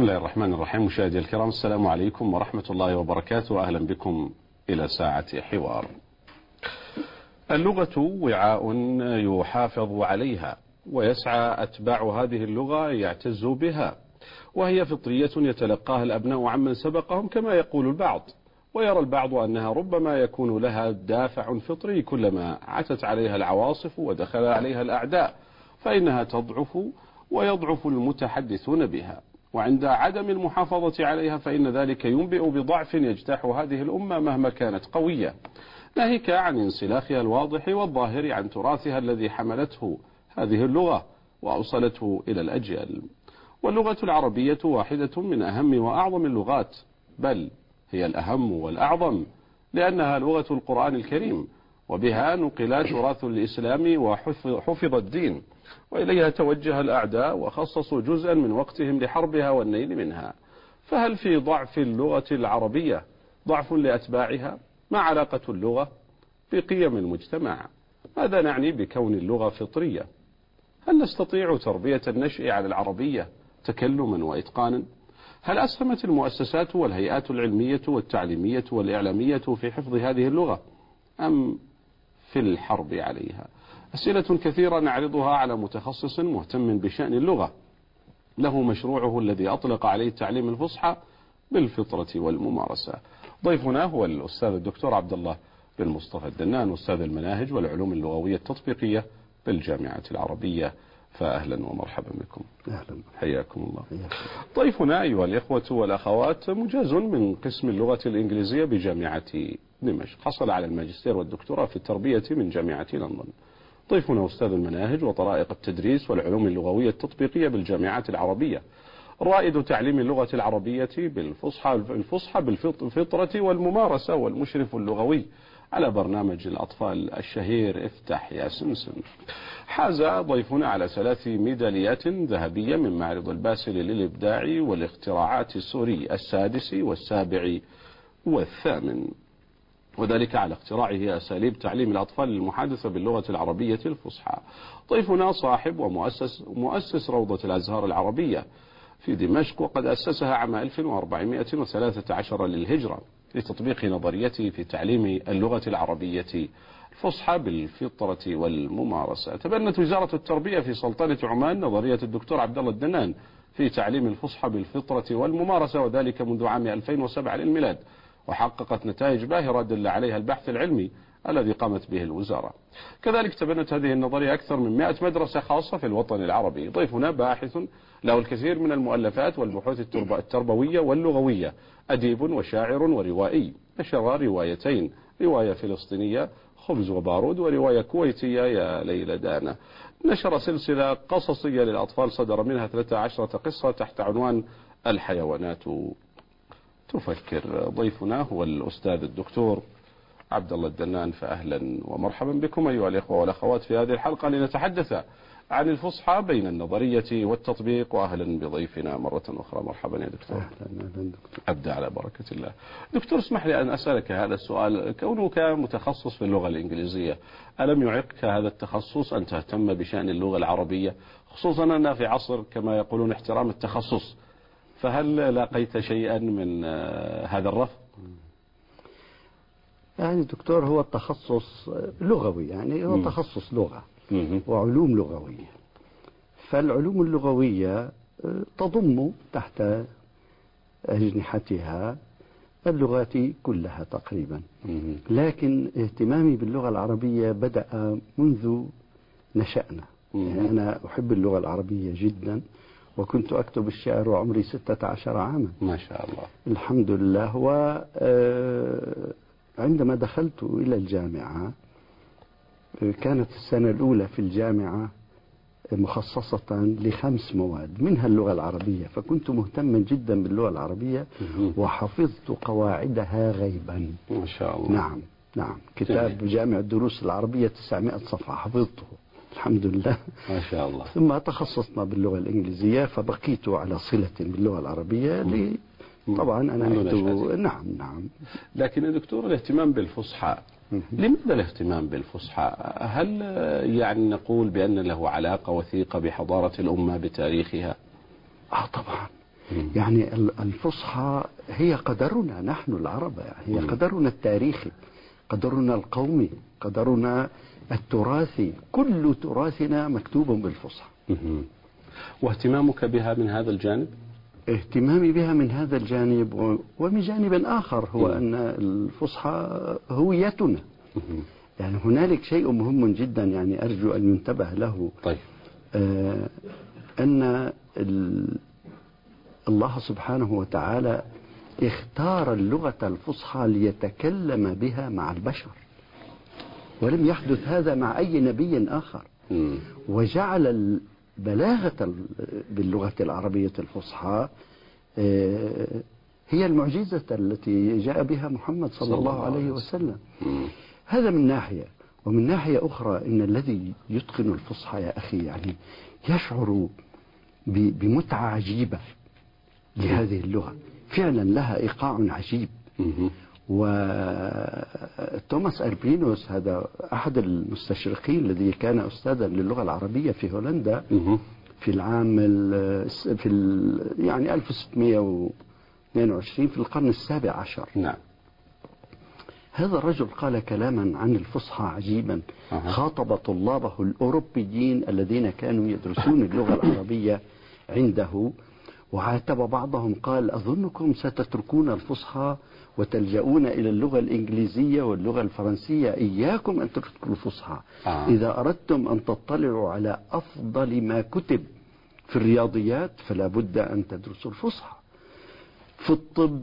بسم الله الرحمن الرحيم. مشاهدي الكرام السلام عليكم ورحمة الله وبركاته. أهلا بكم إلى ساعة حوار. اللغة وعاء يحافظ عليها ويسعى أتباع هذه اللغة يعتزوا بها وهي فطرية يتلقاها الأبناء عمن سبقهم كما يقول البعض. ويرى البعض أنها ربما يكون لها دافع فطري كلما عتت عليها العواصف ودخل عليها الأعداء فإنها تضعف ويضعف المتحدثون بها. وعند عدم المحافظة عليها فإن ذلك ينبئ بضعف يجتاح هذه الأمة مهما كانت قوية. ناهيك عن انسلاخها الواضح والظاهر عن تراثها الذي حملته هذه اللغة وأوصلته إلى الأجيال. واللغة العربية واحدة من أهم وأعظم اللغات بل هي الأهم والأعظم لأنها لغة القرآن الكريم وبها نقل تراث الإسلام وحفظ الدين. وإليها توجه الأعداء وخصصوا جزءا من وقتهم لحربها والنيل منها. فهل في ضعف اللغة العربية؟ ضعف لأتباعها؟ ما علاقة اللغة بقيم المجتمع؟ ماذا نعني بكون اللغة فطرية؟ هل نستطيع تربية النشء على العربية تكلما وإتقانا؟ هل أسهمت المؤسسات والهيئات العلمية والتعليمية والإعلامية في حفظ هذه اللغة؟ أم في الحرب عليها؟ أسئلة كثيرة نعرضها على متخصص مهتم بشأن اللغة. له مشروعه الذي أطلق عليه التعليم الفصحى بالفطرة والممارسة. ضيفنا هو الأستاذ الدكتور عبد الله بن مصطفى الدنان أستاذ المناهج والعلوم اللغوية التطبيقية بالجامعة العربية. فأهلا ومرحبا بكم. أهلا. حياكم الله. ضيفنا أيها الإخوة والأخوات مجاز من قسم اللغة الإنجليزية بجامعة دمشق. حصل على الماجستير والدكتوراه في التربية من جامعة لندن. ضيفنا أستاذ المناهج وطرائق التدريس والعلوم اللغوية التطبيقية بالجامعات العربية. رائد تعليم اللغة العربية بالفصحى الفصحى بالفطرة والممارسة والمشرف اللغوي على برنامج الأطفال الشهير افتح يا سمسم حاز ضيفنا على ثلاث ميداليات ذهبية من معرض الباسل للإبداع والاختراعات السوري السادس والسابع والثامن. وذلك على اختراعه أساليب تعليم الأطفال المحادثة باللغة العربية الفصحى. ضيفنا صاحب ومؤسس مؤسس روضة الأزهار العربية في دمشق وقد أسسها عام 1413 للهجرة لتطبيق نظريته في تعليم اللغة العربية الفصحى بالفطرة والممارسة. تبنت وزارة التربية في سلطنة عمان نظرية الدكتور عبد الله الدنان في تعليم الفصحى بالفطرة والممارسة وذلك منذ عام 2007 للميلاد. وحققت نتائج باهرة دل عليها البحث العلمي الذي قامت به الوزارة. كذلك تبنت هذه النظرية أكثر من 100 مدرسة خاصة في الوطن العربي. ضيفنا باحث له الكثير من المؤلفات والبحوث التربوية واللغوية. أديب وشاعر وروائي. نشر روايتين. رواية فلسطينية خبز وبارود ورواية كويتية يا ليلى دانا. نشر سلسلة قصصية للأطفال صدر منها 13 قصة تحت عنوان الحيوانات. تفكر ضيفنا هو الأستاذ الدكتور عبد الله الدنان فأهلا ومرحبا بكم أيها الإخوة والأخوات في هذه الحلقة لنتحدث عن الفصحى بين النظرية والتطبيق وأهلا بضيفنا مرة أخرى. مرحبا يا دكتور. أهلا أهلا دكتور. أبدأ على بركة الله. دكتور اسمح لي أن أسألك هذا السؤال. كونك متخصص في اللغة الإنجليزية ألم يعقك هذا التخصص أن تهتم بشأن اللغة العربية؟ خصوصا أن في عصر كما يقولون احترام التخصص. فهل لقيت شيئا من هذا الرفض يعني دكتور هو التخصص لغوي يعني هو مم. تخصص لغة. وعلوم لغوية فالعلوم اللغوية آه، تضم تحت أجنحتها اللغات كلها تقريبا. لكن اهتمامي باللغة العربية بدأ منذ نشأنا. يعني أنا أحب اللغة العربية جدا وكنت أكتب الشعر وعمري 16 عاما. ما شاء الله. الحمد لله. وعندما دخلت إلى الجامعة آه، كانت السنة الأولى في الجامعة مخصصة لخمس مواد منها اللغة العربية. فكنت مهتما جدا باللغة العربية. وحفظت قواعدها غيبا. ما شاء الله. نعم نعم. كتاب جامع الدروس العربية 900 صفحة حفظته. الحمد لله. ما شاء الله. ثم تخصصنا باللغة الإنجليزية فبقيت على صلة باللغة العربية لي طبعا أنا. نعم نعم. لكن يا دكتور الاهتمام بالفصحى لماذا الاهتمام بالفصحى؟ هل يعني نقول بأن له علاقة وثيقة بحضارة الأمة بتاريخها؟ آه طبعا. يعني ال- الفصحى هي قدرنا نحن العرب يعني هي. قدرنا التاريخي قدرنا القومي قدرنا التراثي كل تراثنا مكتوب بالفصحى. واهتمامك بها من هذا الجانب اهتمامي بها من هذا الجانب ومن جانب آخر هو. أن الفصحى هويتنا. يعني هنالك شيء مهم جدا يعني أرجو أن ينتبه له طيب آه، أن ال- الله سبحانه وتعالى اختار اللغة الفصحى ليتكلم بها مع البشر ولم يحدث هذا مع أي نبي آخر. وجعل البلاغة ال- باللغة العربية الفصحى آه، هي المعجزة التي جاء بها محمد صلى الله عليه وسلم. هذا من ناحية ومن ناحية أخرى إن الذي يتقن الفصحى يا أخي يعني يشعر بمتعة عجيبة لهذه اللغة فعلا لها إيقاع عجيب. وتوماس ألبينوس هذا أحد المستشرقين الذي كان أستاذا للغة العربية في هولندا. في العام ال- في ال يعني 1622 في القرن السابع عشر نعم هذا الرجل قال كلاما عن الفصحى عجيبا. خاطب طلابه الأوروبيين الذين كانوا يدرسون اللغة العربية عنده وعاتب بعضهم قال أظنكم ستتركون الفصحى وتلجؤون إلى اللغة الإنجليزية واللغة الفرنسية. إياكم أن تتركوا الفصحى آه. إذا أردتم أن تطلعوا على أفضل ما كتب في الرياضيات فلا بد أن تدرسوا الفصحى في الطب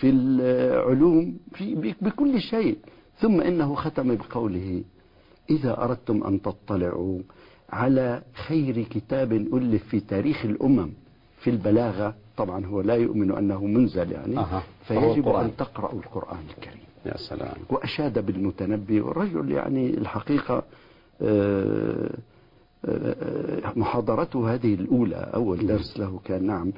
في العلوم في بكل شيء. ثم إنه ختم بقوله إذا أردتم أن تطلعوا على خير كتاب ألف في تاريخ الأمم في البلاغة طبعا هو لا يؤمن أنه منزل يعني. فهو فيجب القرآن. أن تقرأوا القرآن الكريم يا سلام وأشاد بالمتنبي والرجل يعني الحقيقة آه، آه، محاضرته هذه الأولى أول درس له كان نعم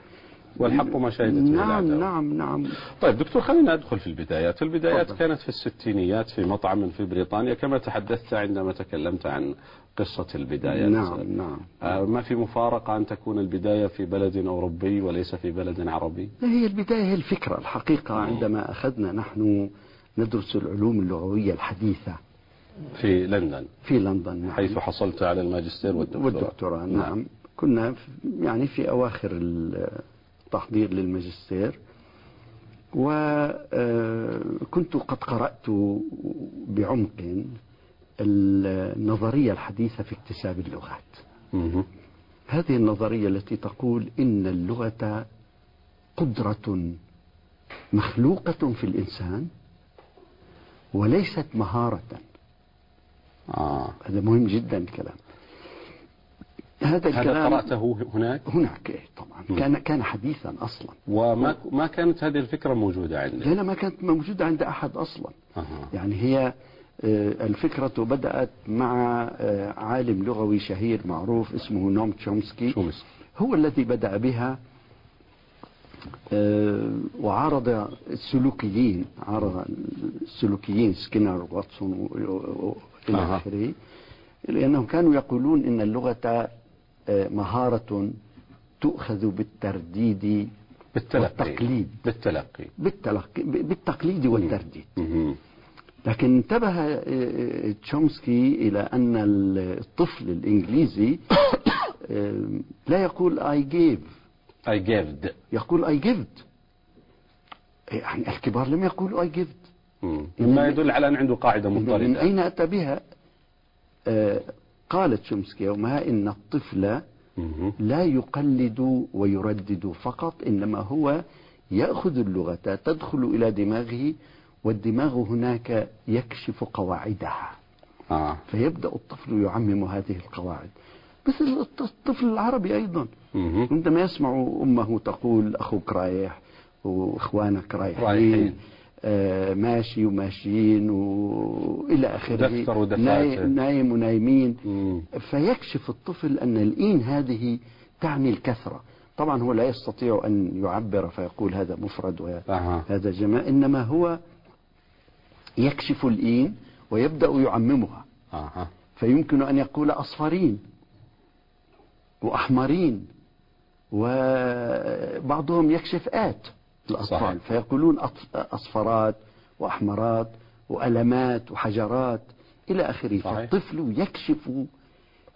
والحق ما شهدت نعم. نعم نعم. طيب دكتور خلينا ندخل في البدايات. البدايات تفضل. كانت في الستينيات في مطعم في بريطانيا كما تحدثت عندما تكلمت عن قصة البدايات نعم نعم. آه، ما في مفارقة أن تكون البداية في بلد أوروبي وليس في بلد عربي؟ هي البداية هي الفكرة الحقيقة. عندما أخذنا نحن ندرس العلوم اللغوية الحديثة في لندن. في لندن نعم. حيث حصلت على الماجستير والدكتوراه. والدكتوراه نعم. كنا في- يعني في أواخر التحضير للماجستير وكنت قد قرأت بعمق النظرية الحديثة في اكتساب اللغات. هذه النظرية التي تقول إن اللغة قدرة مخلوقة في الإنسان وليست مهارة آه. هذا مهم جدا الكلام هذا هذا الكلام قرأته هناك؟ هناك إيه طبعا. م. كان كان حديثا أصلا. وما ما كانت هذه الفكرة موجودة عندك لا ما كانت موجودة عند أحد أصلا. أها. يعني هي آه، الفكرة بدأت مع آه، عالم لغوي شهير معروف اسمه نوم تشومسكي. شو مس- هو الذي بدأ بها آه، وعارض السلوكيين عارض السلوكيين سكينر واتسون إلى. آخره لأنهم كانوا يقولون إن اللغة مهارة تؤخذ بالترديد بالتلقي. والتقليد. بالتلقي. بالتلقي. بالتقليد والترديد. لكن انتبه آه، تشومسكي إلى أن الطفل الإنجليزي آه، لا يقول I gave. I gave. يقول I gived. يعني الكبار لم يقولوا I مم. مما يدل على أن عنده قاعدة من مضطردة. أين أتى بها؟ آه، قال تشومسكي يومها إن الطفل. لا يقلد ويردد فقط إنما هو يأخذ اللغة تدخل إلى دماغه والدماغ هناك يكشف قواعدها آه. فيبدأ الطفل يعمم هذه القواعد مثل الطفل العربي أيضا. عندما يسمع أمه تقول أخوك رايح وإخوانك رايحين, رايحين. ماشي وماشيين وإلى آخره دفتر ودفاتر. ناي- نايم ونايمين. فيكشف الطفل أن الإين هذه تعني الكثرة طبعا هو لا يستطيع أن يعبر فيقول هذا مفرد. وهذا جماع إنما هو يكشف الإين ويبدأ يعممها. فيمكن أن يقول أصفرين وأحمرين وبعضهم يكشف آت الأطفال صحيح. فيقولون أصفرات وأحمرات وألمات وحجرات إلى آخره. فالطفل يكشف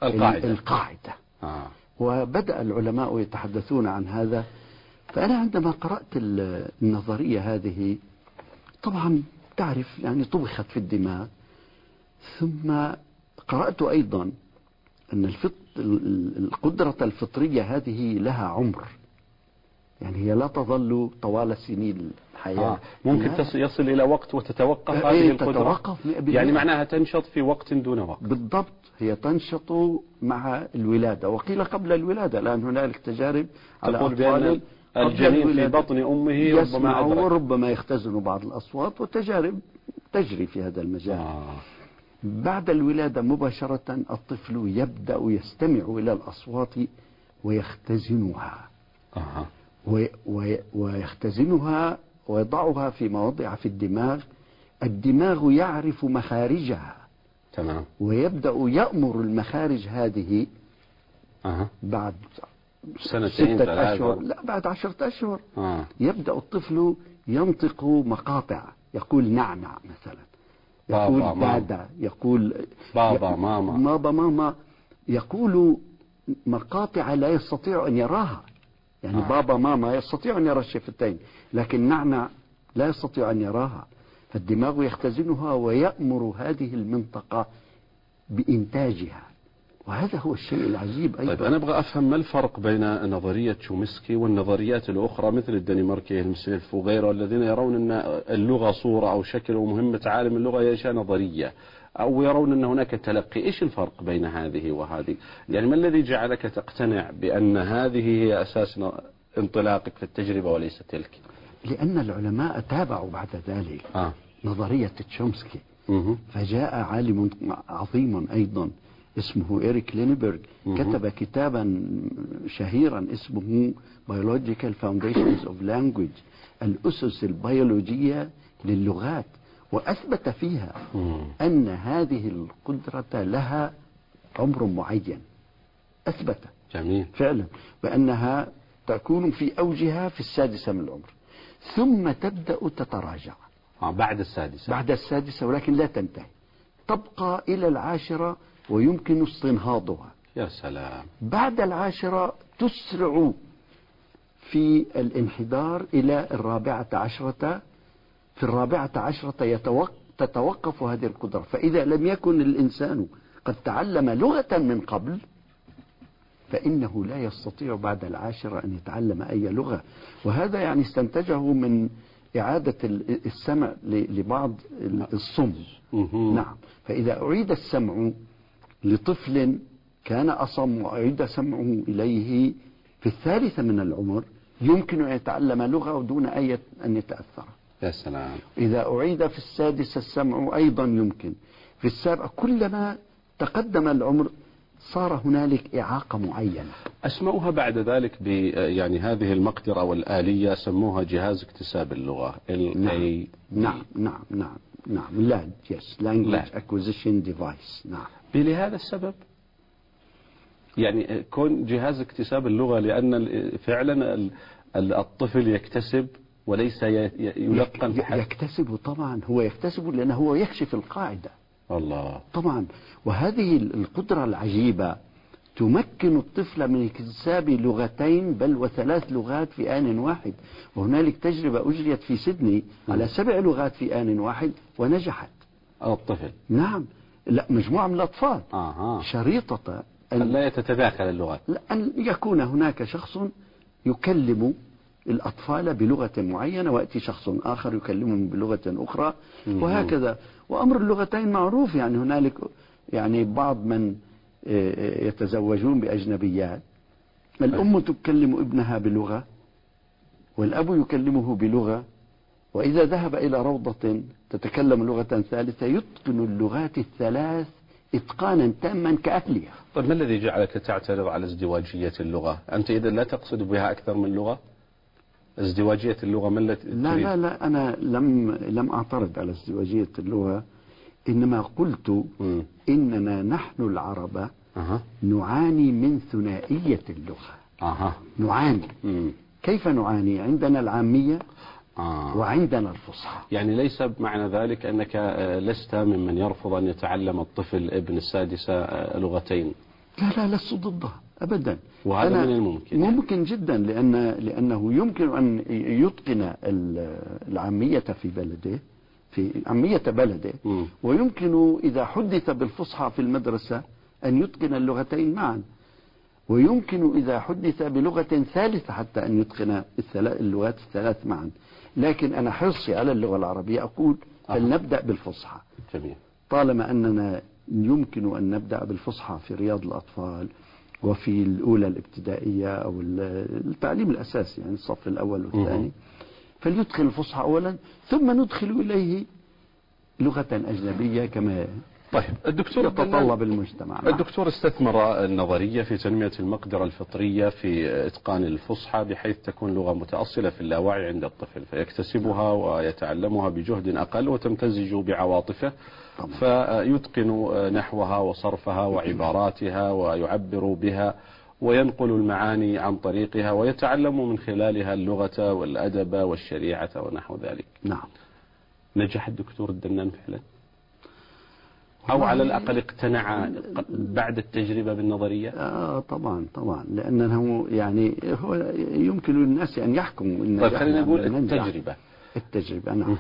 القاعدة. القاعدة. آه. وبدأ العلماء يتحدثون عن هذا. فأنا عندما قرأت ال- النظرية هذه طبعا تعرف يعني طبخت في الدماغ. ثم قرأت أيضا أن الفط... ال- القدرة الفطرية هذه لها عمر. يعني هي لا تظل طوال سنين الحياة آه. ممكن. تص- يصل إلى وقت وتتوقف إيه، هذه القدرة تتوقف. يعني معناها تنشط في وقت دون وقت بالضبط هي تنشط مع الولادة وقيل قبل الولادة لأن هنالك تجارب على تقول أطفال بأن الجنين في بطن أمه ربما أدرك وربما يختزن بعض الأصوات وتجارب تجري في هذا المجال آه. بعد الولادة مباشرة الطفل يبدأ يستمع إلى الأصوات ويختزنها آه. وي- وي- ويختزنها ويضعها في مواضع في الدماغ. الدماغ يعرف مخارجها. تمام. ويبدأ يأمر المخارج هذه آه. بعد سنتين ستة أشهر. لا بعد عشرة أشهر. آه. يبدأ الطفل ينطق مقاطع. يقول نعنع مثلا. بابا، يقول ماما. دادا. يقول بابا، ماما. بابا ماما. يقول مقاطع لا يستطيع أن يراها. يعني آه. بابا ماما يستطيع أن يرى الشفتين لكن نعنع لا يستطيع أن يراها. فالدماغ يختزنها ويأمر هذه المنطقة بإنتاجها. وهذا هو الشيء العجيب أيضا. طيب أنا أبغى أفهم ما الفرق بين نظرية شومسكي والنظريات الأخرى مثل الدنماركي هيلمسيلف وغيره الذين يرون أن اللغة صورة أو شكل ومهمة عالم اللغة هي أشياء نظرية. أو يرون أن هناك تلقي إيش الفرق بين هذه وهذه يعني ما الذي جعلك تقتنع بأن هذه هي أساس انطلاقك في التجربة وليس تلك لأن العلماء تابعوا بعد ذلك آه. نظرية تشومسكي مه. فجاء عالم عظيم أيضا اسمه إيريك لينبرغ. كتب كتابا شهيرا اسمه Biological Foundations of Language الأسس البيولوجية للغات وأثبت فيها. أن هذه القدرة لها عمر معين. أثبت. جميل. فعلا. بأنها تكون في أوجها في السادسة من العمر. ثم تبدأ تتراجع. آه. بعد السادسة بعد السادسة ولكن لا تنتهي. تبقى إلى العاشرة ويمكن استنهاضها. يا سلام. بعد العاشرة تسرع في الانحدار إلى الرابعة عشرة في الرابعة عشرة. تتوقف هذه القدرة فإذا لم يكن الإنسان قد تعلم لغة من قبل فإنه لا يستطيع بعد العاشرة أن يتعلم أي لغة وهذا يعني استنتجه من إعادة ال- السمع لبعض ال- الصم. نعم فإذا أعيد السمع لطفل كان أصم وأعيد سمعه إليه في الثالثة من العمر يمكن أن يتعلم لغة دون أي أن يتأثر يا سلام. إذا أعيد في السادسة السمع أيضا يمكن. في السابعة كلما تقدم العمر صار هنالك إعاقة معينة. أسموها بعد ذلك ب يعني هذه المقدرة والآلية سموها جهاز اكتساب اللغة ال نعم. نعم نعم نعم نعم. لاد يس LAD. acquisition device. نعم. لهذا السبب؟ يعني كون جهاز اكتساب اللغة لأن فعلا ال- ال- الطفل يكتسب وليس يلقن بحد. يكتسب طبعا هو يكتسب لأنه هو يكشف القاعدة. الله. طبعا. وهذه القدرة العجيبة تمكن الطفل من اكتساب لغتين بل وثلاث لغات في آن واحد. وهنالك تجربة أجريت في سيدني على سبع لغات في آن واحد ونجحت. الطفل. نعم. لا مجموعة من الأطفال. آها. شريطة أن أن, لا يتتداخل اللغات أن يكون هناك شخص يكلم الأطفال بلغة معينة ويأتي شخص آخر يكلمهم بلغة أخرى. وهكذا. وأمر اللغتين معروف يعني هنالك يعني بعض من آه، يتزوجون بأجنبيات. الأم تكلم ابنها بلغة والأب يكلمه بلغة. وإذا ذهب إلى روضة تتكلم لغة ثالثة يتقن اللغات الثلاث إتقانا تاما كأهلها. طيب ما الذي جعلك تعترض على ازدواجية اللغة؟ أنت إذا لا تقصد بها أكثر من لغة؟ ازدواجية اللغة ما التي لا؟ لا لا أنا لم لم أعترض على ازدواجية اللغة إنما قلت مم. إننا نحن العرب أها. نعاني من ثنائية اللغة أها نعاني مم. كيف نعاني عندنا العامية آه. وعندنا الفصحى يعني ليس معنى ذلك أنك آه، لست ممن يرفض أن يتعلم الطفل ابن السادسة آه، لغتين لا لا لست ضدها أبدا وهذا أنا من الممكن. ممكن جدا لأن لأنه يمكن أن يتقن ال- العامية في بلده في عامية بلده مم. ويمكن إذا حدث بالفصحى في المدرسة أن يتقن اللغتين معا ويمكن إذا حدث بلغة ثالثة حتى أن يتقن اللغات الثلاث معا لكن أنا حرصي على اللغة العربية أقول. فلنبدأ بالفصحى جميل طالما أننا يمكن أن نبدأ بالفصحى في رياض الأطفال وفي الأولى الابتدائية أو ال- التعليم الأساسي يعني الصف الأول والثاني. فليدخل الفصحى أولا ثم ندخل إليه لغة أجنبية كما طيب الدكتور يتطلب المجتمع نعم. الدكتور استثمر النظرية في تنمية المقدرة الفطرية في إتقان الفصحى بحيث تكون لغة متأصلة في اللاوعي عند الطفل فيكتسبها ويتعلمها بجهد أقل وتمتزج بعواطفه. فيتقن نحوها وصرفها وعباراتها ويعبر بها وينقل المعاني عن طريقها ويتعلم من خلالها اللغة والأدب والشريعة ونحو ذلك. نعم. نجح الدكتور الدنان فعلا؟ أو على الأقل اقتنع بعد التجربة بالنظرية؟ آه طبعا طبعا. لأنه يعني هو يمكن للناس أن يحكموا طيب خلينا نقول. التجربة. التجربة نعم.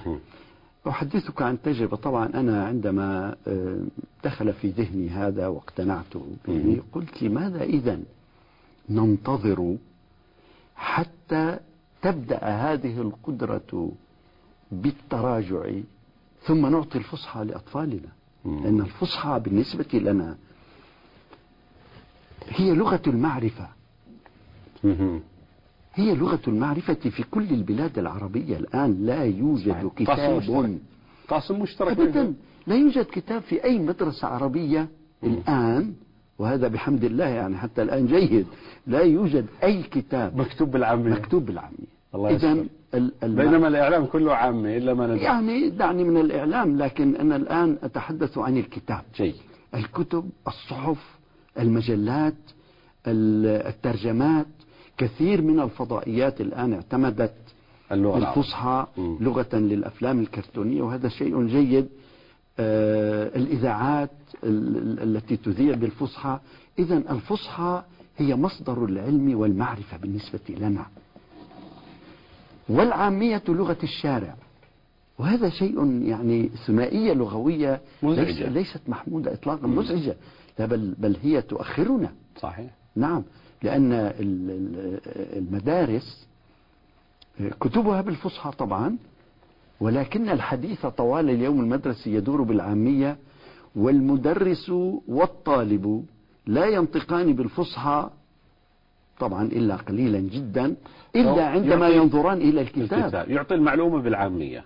أحدثك عن تجربة طبعا أنا عندما آه، دخل في ذهني هذا واقتنعت به. قلت لماذا إذا ننتظر حتى تبدأ هذه القدرة بالتراجع ثم نعطي الفصحى لأطفالنا. لأن الفصحى بالنسبة لنا هي لغة المعرفة. هي لغة المعرفة في كل البلاد العربية الآن لا يوجد كتاب. مشترك. قاسم مشترك. أبدا. لا يوجد كتاب في أي مدرسة عربية. الآن وهذا بحمد الله يعني حتى الآن جيد لا يوجد أي كتاب مكتوب بالعامية. مكتوب بالعامية. الله إذا بينما الإعلام كله عامي إلا ما نجح يعني دعني من الإعلام لكن أنا الآن أتحدث عن الكتاب. جيد. الكتب الصحف المجلات ال- الترجمات كثير من الفضائيات الآن اعتمدت اللغة الفصحى. لغة للأفلام الكرتونية وهذا شيء جيد. آه، الإذاعات ال- ال- التي تذيع بالفصحى إذا الفصحى هي مصدر العلم والمعرفة بالنسبة لنا. والعامية لغة الشارع. وهذا شيء يعني ثنائية لغوية مزعجة. ليس ليست محمودة إطلاقا مزعجة. لا بل, بل هي تؤخرنا. صحيح. نعم. لأن ال- ال- المدارس كتبها بالفصحى طبعا ولكن الحديث طوال اليوم المدرسي يدور بالعامية والمدرس والطالب لا ينطقان بالفصحى طبعا إلا قليلا جدا إلا عندما ينظران إلى الكتاب يعطي المعلومة بالعامية.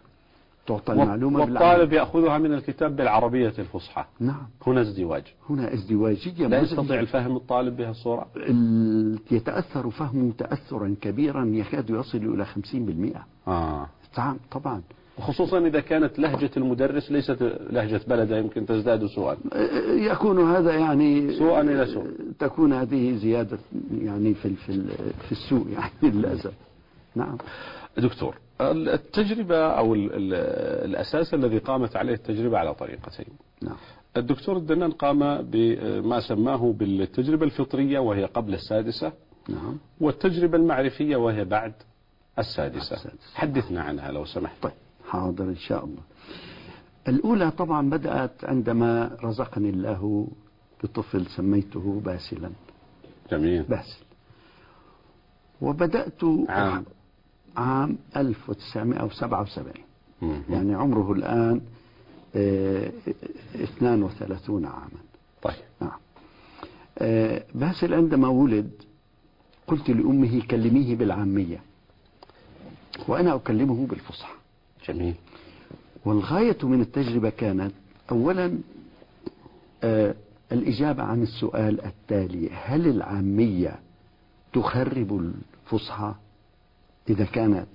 تعطى المعلومة والطالب يأخذها من الكتاب بالعربية الفصحى. نعم. هنا ازدواج. هنا ازدواجية لا. يستطيع الفهم الطالب بهالصورة ال- يتأثر فهمه تأثرا كبيرا يكاد يصل إلى 50% آه. نعم طبعا. وخصوصا إذا كانت لهجة المدرس ليست لهجة بلده يمكن تزداد سوءا. يكون هذا يعني سوءا إلى سوء. تكون هذه زيادة يعني في في في السوء يعني للأسف. نعم. دكتور التجربة أو ال ال الأساس الذي قامت عليه التجربة على طريقتين. نعم. الدكتور الدنان قام بما سماه بالتجربة الفطرية وهي قبل السادسة. نعم. والتجربة المعرفية وهي بعد السادسة. السادسة. حدثنا عنها لو سمحت. طيب حاضر إن شاء الله. الأولى طبعا بدأت عندما رزقني الله بطفل سميته باسلا. جميل. باسل. وبدأت عام. عام 1977 مم. يعني عمره الآن آه، 32 عاما. طيب. نعم. آه، باسل عندما ولد قلت لأمه كلميه بالعامية وأنا أكلمه بالفصحى. جميل. والغاية من التجربة كانت أولا آه، الإجابة عن السؤال التالي هل العامية تخرب الفصحى؟ إذا كانت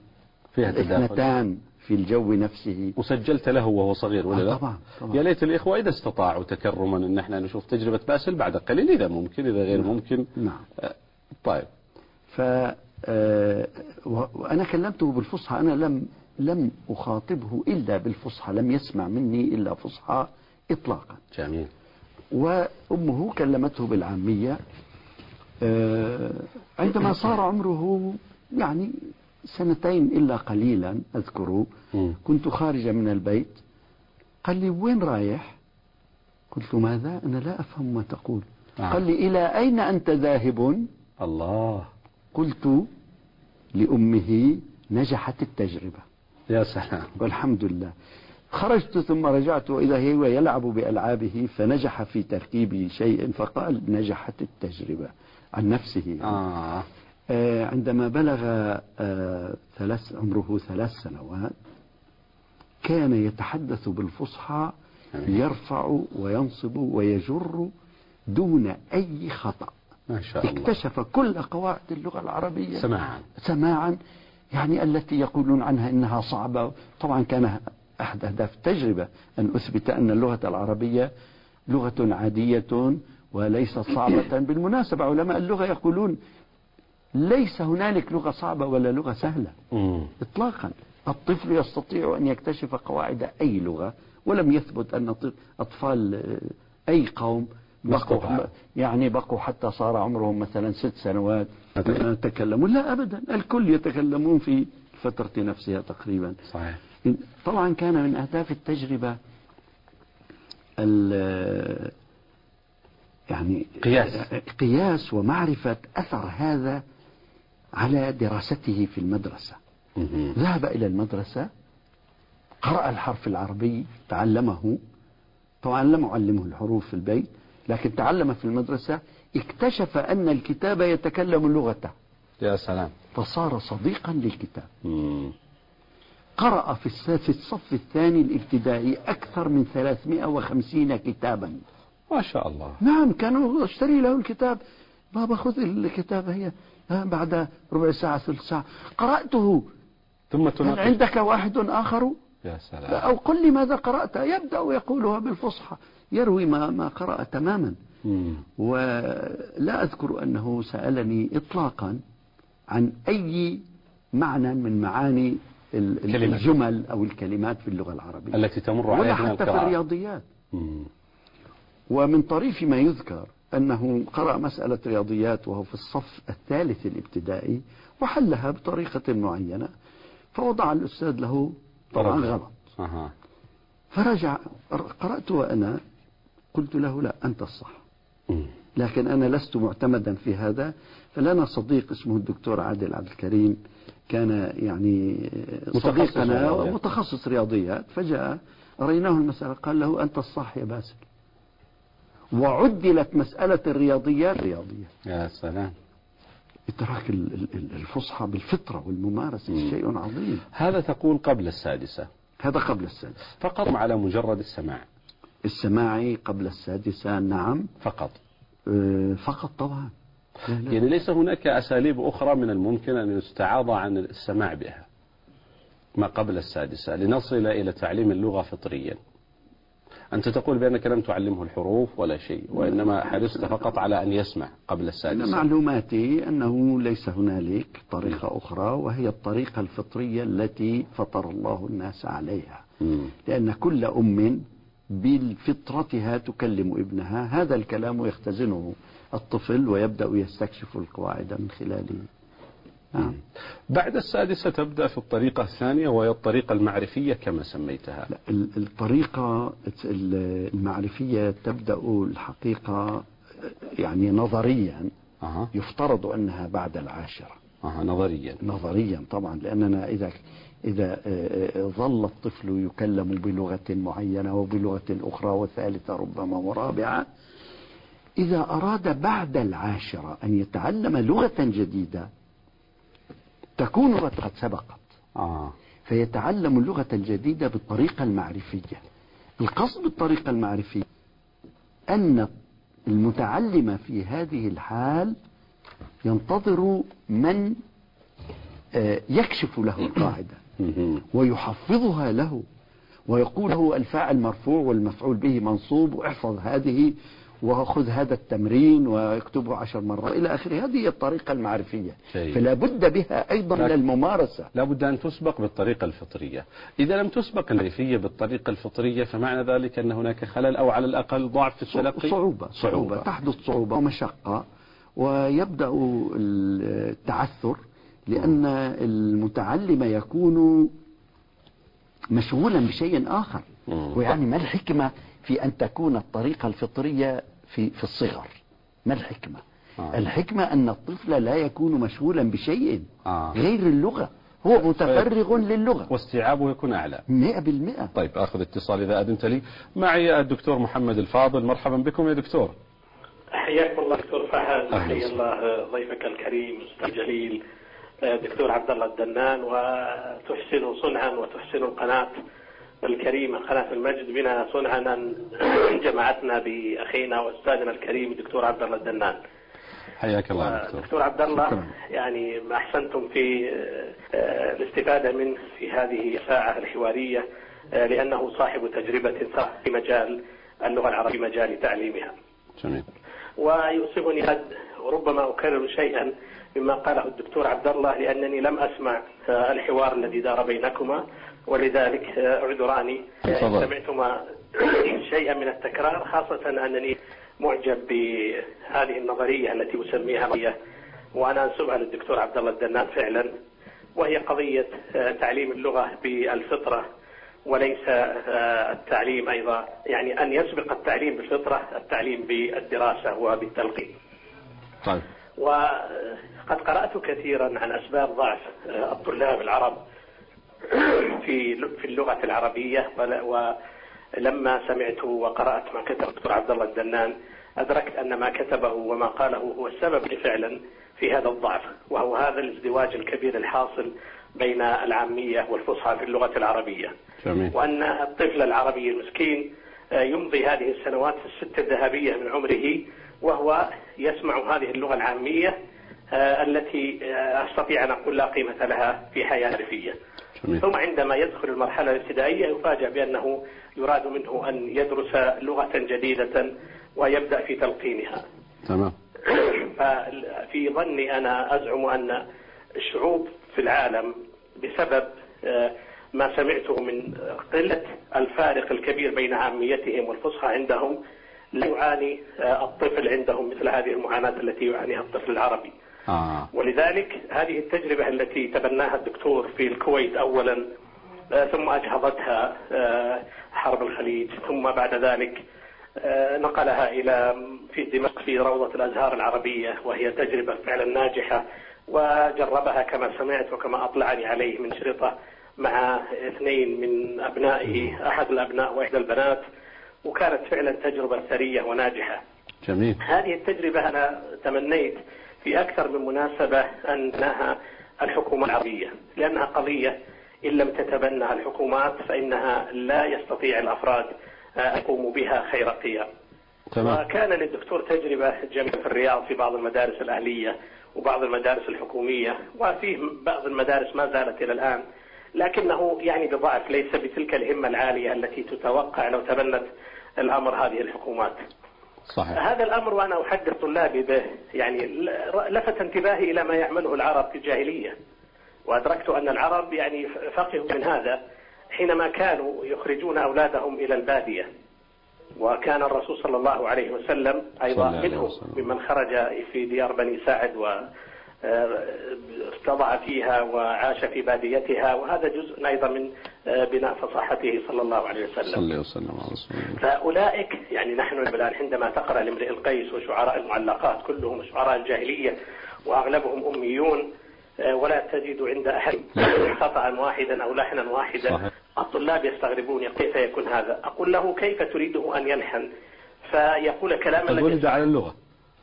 فيها الاثنتان في الجو نفسه. وسجلت له وهو صغير ولا آه،؟ طبعا طبعا. يا ليت الإخوة إذا استطاعوا تكرما أن إحنا نشوف تجربة باسل بعد قليل إذا ممكن إذا غير نعم. ممكن. نعم. آه، طيب. ف آه، وأنا كلمته بالفصحى أنا لم لم أخاطبه إلا بالفصحى لم يسمع مني إلا فصحى إطلاقا. جميل. وأمه كلمته بالعامية آه، عندما صار عمره يعني سنتين إلا قليلا أذكره. كنت خارجا من البيت. قال لي وين رايح؟ قلت ماذا؟ أنا لا أفهم ما تقول. آه. قال لي إلى أين أنت ذاهب؟ الله. قلت لأمه نجحت التجربة. يا سلام. والحمد لله. خرجت ثم رجعت وإذا هو يلعب بألعابه فنجح في تركيب شيء فقال نجحت التجربة عن نفسه. آه. آه، عندما بلغ آه، ثلاث عمره ثلاث سنوات كان يتحدث بالفصحى. يرفع وينصب ويجر دون أي خطأ. ما شاء الله. اكتشف كل قواعد اللغة العربية سماعا. سماعا يعني التي يقولون عنها إنها صعبة. طبعا كان أحد أهداف التجربة أن أثبت أن اللغة العربية لغة عادية وليست صعبة. بالمناسبة علماء اللغة يقولون ليس هنالك لغة صعبة ولا لغة سهلة مم. اطلاقا الطفل يستطيع أن يكتشف قواعد أي لغة ولم يثبت أن طف- أطفال آه، أي قوم بقوا. يعني بقوا حتى صار عمرهم مثلا ست سنوات. يتكلمون لا ابدا الكل يتكلمون في الفترة نفسها تقريبا صحيح طبعا كان من أهداف التجربة ال- يعني قياس. قياس ومعرفة أثر هذا على دراسته في المدرسة. مم. ذهب إلى المدرسة قرأ الحرف العربي تعلمه. طبعا لم أعلمه الحروف في البيت لكن تعلم في المدرسة اكتشف أن الكتاب يتكلم لغته. يا سلام. فصار صديقا للكتاب. مم. قرأ في الصف الثاني الابتدائي أكثر من 350 كتابا. ما شاء الله. نعم كانوا اشتري له الكتاب. بابا خذ الكتاب هي بعد ربع ساعة ثلث ساعة. قرأته. ثم هل تناقش. عندك واحد آخر؟ يا سلام. أو قل لي ماذا قرأت. يبدأ يقولها بالفصحى يروي ما, ما قرأ تماما. مم. ولا أذكر أنه سألني إطلاقا عن أي معنى من معاني. الجمل أو الكلمات في اللغة العربية. التي تمر ولا عليها من حتى في الرياضيات. مم. ومن طريف ما يذكر أنه قرأ مسألة رياضيات وهو في الصف الثالث الابتدائي وحلها بطريقة معينة فوضع الأستاذ له طبعا. غلط. فرجع قرأت وأنا قلت له لا أنت الصح. لكن أنا لست معتمدا في هذا فلنا صديق اسمه الدكتور عادل عبد الكريم كان يعني متخصص صديقنا. ومتخصص رياضيات فجاء أريناه المسألة قال له أنت الصح يا باسل وعدلت مسألة الرياضيات. رياضية يا سلام. إدراك ال- ال- ال- الفصحى بالفطرة والممارسة مم. شيء عظيم. هذا تقول قبل السادسة. هذا قبل السادسة. فقط على مجرد السماع. السماعي قبل السادسة نعم. فقط. آه، فقط طبعا. لا لا. يعني ليس هناك أساليب أخرى من الممكن أن يستعاض عن السماع بها ما قبل السادسة. لنصل إلى تعليم اللغة فطريا. أنت تقول بأنك لم تعلمه الحروف ولا شيء وإنما حرصت فقط على أن يسمع قبل السادسة معلوماتي أنه ليس هنالك طريقة أخرى وهي الطريقة الفطرية التي فطر الله الناس عليها. لأن كل أم بفطرتها تكلم ابنها هذا الكلام يختزنه الطفل ويبدأ يستكشف القواعد من خلاله نعم. بعد السادسة تبدأ في الطريقة الثانية وهي الطريقة المعرفية كما سميتها لا، ال- الطريقة ال- المعرفية تبدأ الحقيقة يعني نظريا أها. يفترض أنها بعد العاشرة أها نظريا نظريا طبعا لأننا إذا إذا ظل الطفل يكلم بلغة معينة وبلغة أخرى وثالثة ربما ورابعة إذا أراد بعد العاشرة أن يتعلم لغة جديدة تكون قد سبقت آه. فيتعلم اللغة الجديدة بالطريقة المعرفية القصد بالطريقة المعرفية أن المتعلم في هذه الحال ينتظر من آه، يكشف له القاعدة. ويحفظها له ويقول له الفاعل مرفوع والمفعول به منصوب واحفظ هذه وخذ هذا التمرين واكتبه عشر مرات. إلى آخره. هذه هي الطريقة المعرفية. جيد. فلا بد بها أيضا الممارسة. لا بد أن تسبق بالطريقة الفطرية. إذا لم تسبق المعرفية بالطريقة الفطرية فمعنى ذلك أن هناك خلل أو على الأقل ضعف في التلقي. صعوبة صعوبة. تحدث صعوبة ومشقة. ويبدأ التعثر لأن المتعلم يكون مشغولا بشيء آخر. ويعني ما الحكمة في أن تكون الطريقة الفطرية في في الصغر. ما الحكمة؟ آه. الحكمة أن الطفل لا يكون مشغولا بشيء آه. غير اللغة. هو متفرغ للغة. واستيعابه يكون أعلى. مئة بالمئة. طيب أخذ اتصال إذا أذنت لي. معي الدكتور محمد الفاضل. مرحبا بكم يا دكتور. حياكم الله دكتور فهد. حيا. الله ضيفك الكريم أستاذ جليل دكتور عبد الله الدنان وتحسن صنعا وتحسن القناة. الكريمه قناه المجد بنا صنعا أن جمعتنا بأخينا وأستاذنا الكريم الدكتور عبد الله الدنان حياك الله دكتور دكتور عبد الله شكرا. يعني ما أحسنتم في آه، الاستفادة منه في هذه الساعة الحوارية آه، لأنه صاحب تجربة في مجال اللغة العربية في مجال تعليمها. جميل ويؤسفني قد ربما أكرر شيئا مما قاله الدكتور عبد الله لأنني لم أسمع آه، الحوار الذي دار بينكما ولذلك اعذراني. سمعتما شيئا من التكرار خاصة أنني معجب بهذه النظرية التي أسميها نظرية وأنا أنسبها للدكتور عبد الله الدنان فعلا وهي قضية آه، تعليم اللغة بالفطرة وليس آه، التعليم أيضا. يعني أن يسبق التعليم بالفطرة التعليم بالدراسة وبالتلقين. طيب. وقد قرأت كثيرا عن أسباب ضعف آه، الطلاب العرب في في اللغة العربية. ول- ولما سمعت وقرأت ما كتب الدكتور عبد الله الدنان أدركت أن ما كتبه وما قاله هو السبب فعلا في هذا الضعف. وهو هذا الازدواج الكبير الحاصل بين العامية والفصحى في اللغة العربية. جميل. وأن الطفل العربي المسكين آه، يمضي هذه السنوات الست الذهبية من عمره وهو يسمع هذه اللغة العامية آه، التي آه، أستطيع أن أقول لا قيمة لها في حياة جميل ثم عندما يدخل المرحلة الابتدائية يفاجأ بأنه يراد منه أن يدرس لغة جديدة ويبدأ في تلقينها. تمام. ففي ظني أنا أزعم أن الشعوب في العالم بسبب آه، ما سمعته من قلة الفارق الكبير بين عاميتهم والفصحى عندهم لا يعاني آه، الطفل عندهم مثل هذه المعاناة التي يعانيها الطفل العربي. آه. ولذلك هذه التجربة التي تبناها الدكتور في الكويت أولا آه، ثم أجهضتها آه، حرب الخليج ثم بعد ذلك نقلها إلى في دمشق في روضة الأزهار العربية وهي تجربة فعلا ناجحة وجربها كما سمعت وكما أطلعني عليه من شرطة مع اثنين من أبنائه أحد الأبناء وإحدى البنات وكانت فعلا تجربة ثرية وناجحة. جميل. هذه التجربة أنا تمنيت في أكثر من مناسبة أنها الحكومة العربية. لأنها قضية إن لم تتبنها الحكومات فإنها لا يستطيع الأفراد أن يقوموا بها خير قيام. تمام. وكان للدكتور تجربة جميلة في الرياض في بعض المدارس الأهلية وبعض المدارس الحكومية وفيه بعض المدارس ما زالت إلى الآن. لكنه يعني بضعف ليس بتلك الهمة العالية التي تتوقع لو تبنت الأمر هذه الحكومات. صحيح. هذا الأمر وأنا أحدث طلابي به. يعني لفت انتباهي إلى ما يعمله العرب في الجاهلية. وأدركت أن العرب يعني فقهوا من هذا حينما كانوا يخرجون أولادهم إلى البادية. وكان الرسول صلى الله عليه وسلم أيضا منهم. ممن خرج في ديار بني ساعد و استضع فيها وعاش في باديتها. وهذا جزء أيضا من بناء فصاحته صلى الله عليه وسلم. صلى الله وسلم على رسول الله. فأولئك يعني نحن الآن عندما تقرأ لامرئ القيس وشعراء المعلقات كلهم شعراء الجاهلية وأغلبهم أميون آه، ولا تجد عند أحد خطأ واحدا أو لحنا واحدا. صحيح. الطلاب يستغربون كيف يكون هذا؟ أقول له كيف تريده أن يلحن؟ فيقول كلاما ولد على اللغة.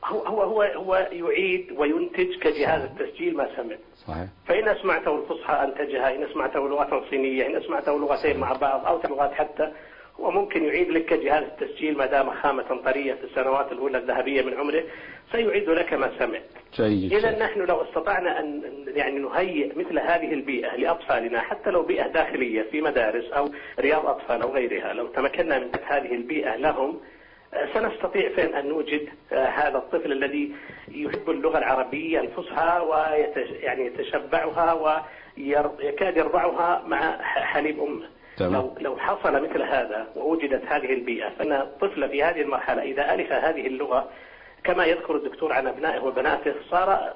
هو هو هو هو يعيد وينتج كجهاز التسجيل ما سمع. صحيح. فإن أسمعته الفصحى أنتجها إن أسمعته لغة صينية إن أسمعته لغتين مع بعض أو لغات حتى هو ممكن يعيد لك جهاز التسجيل ما دام خامة طرية في السنوات الأولى الذهبية من عمره. سيعيد لك ما سمع. جيد. إذا. نحن لو استطعنا أن يعني نهيئ مثل هذه البيئة لأطفالنا حتى لو بيئة داخلية في مدارس أو رياض أطفال أو غيرها لو تمكنا من هذه البيئة لهم سنستطيع فين أن نوجد آه، هذا الطفل الذي يحب اللغة العربية الفصحى ويتش يعني يتشبعها ويكاد يرضعها مع حليب أمه تمام. لو لو حصل مثل هذا ووجدت هذه البيئة فإن الطفل في هذه المرحلة إذا ألف هذه اللغة كما يذكر الدكتور عن أبنائه وبناته صار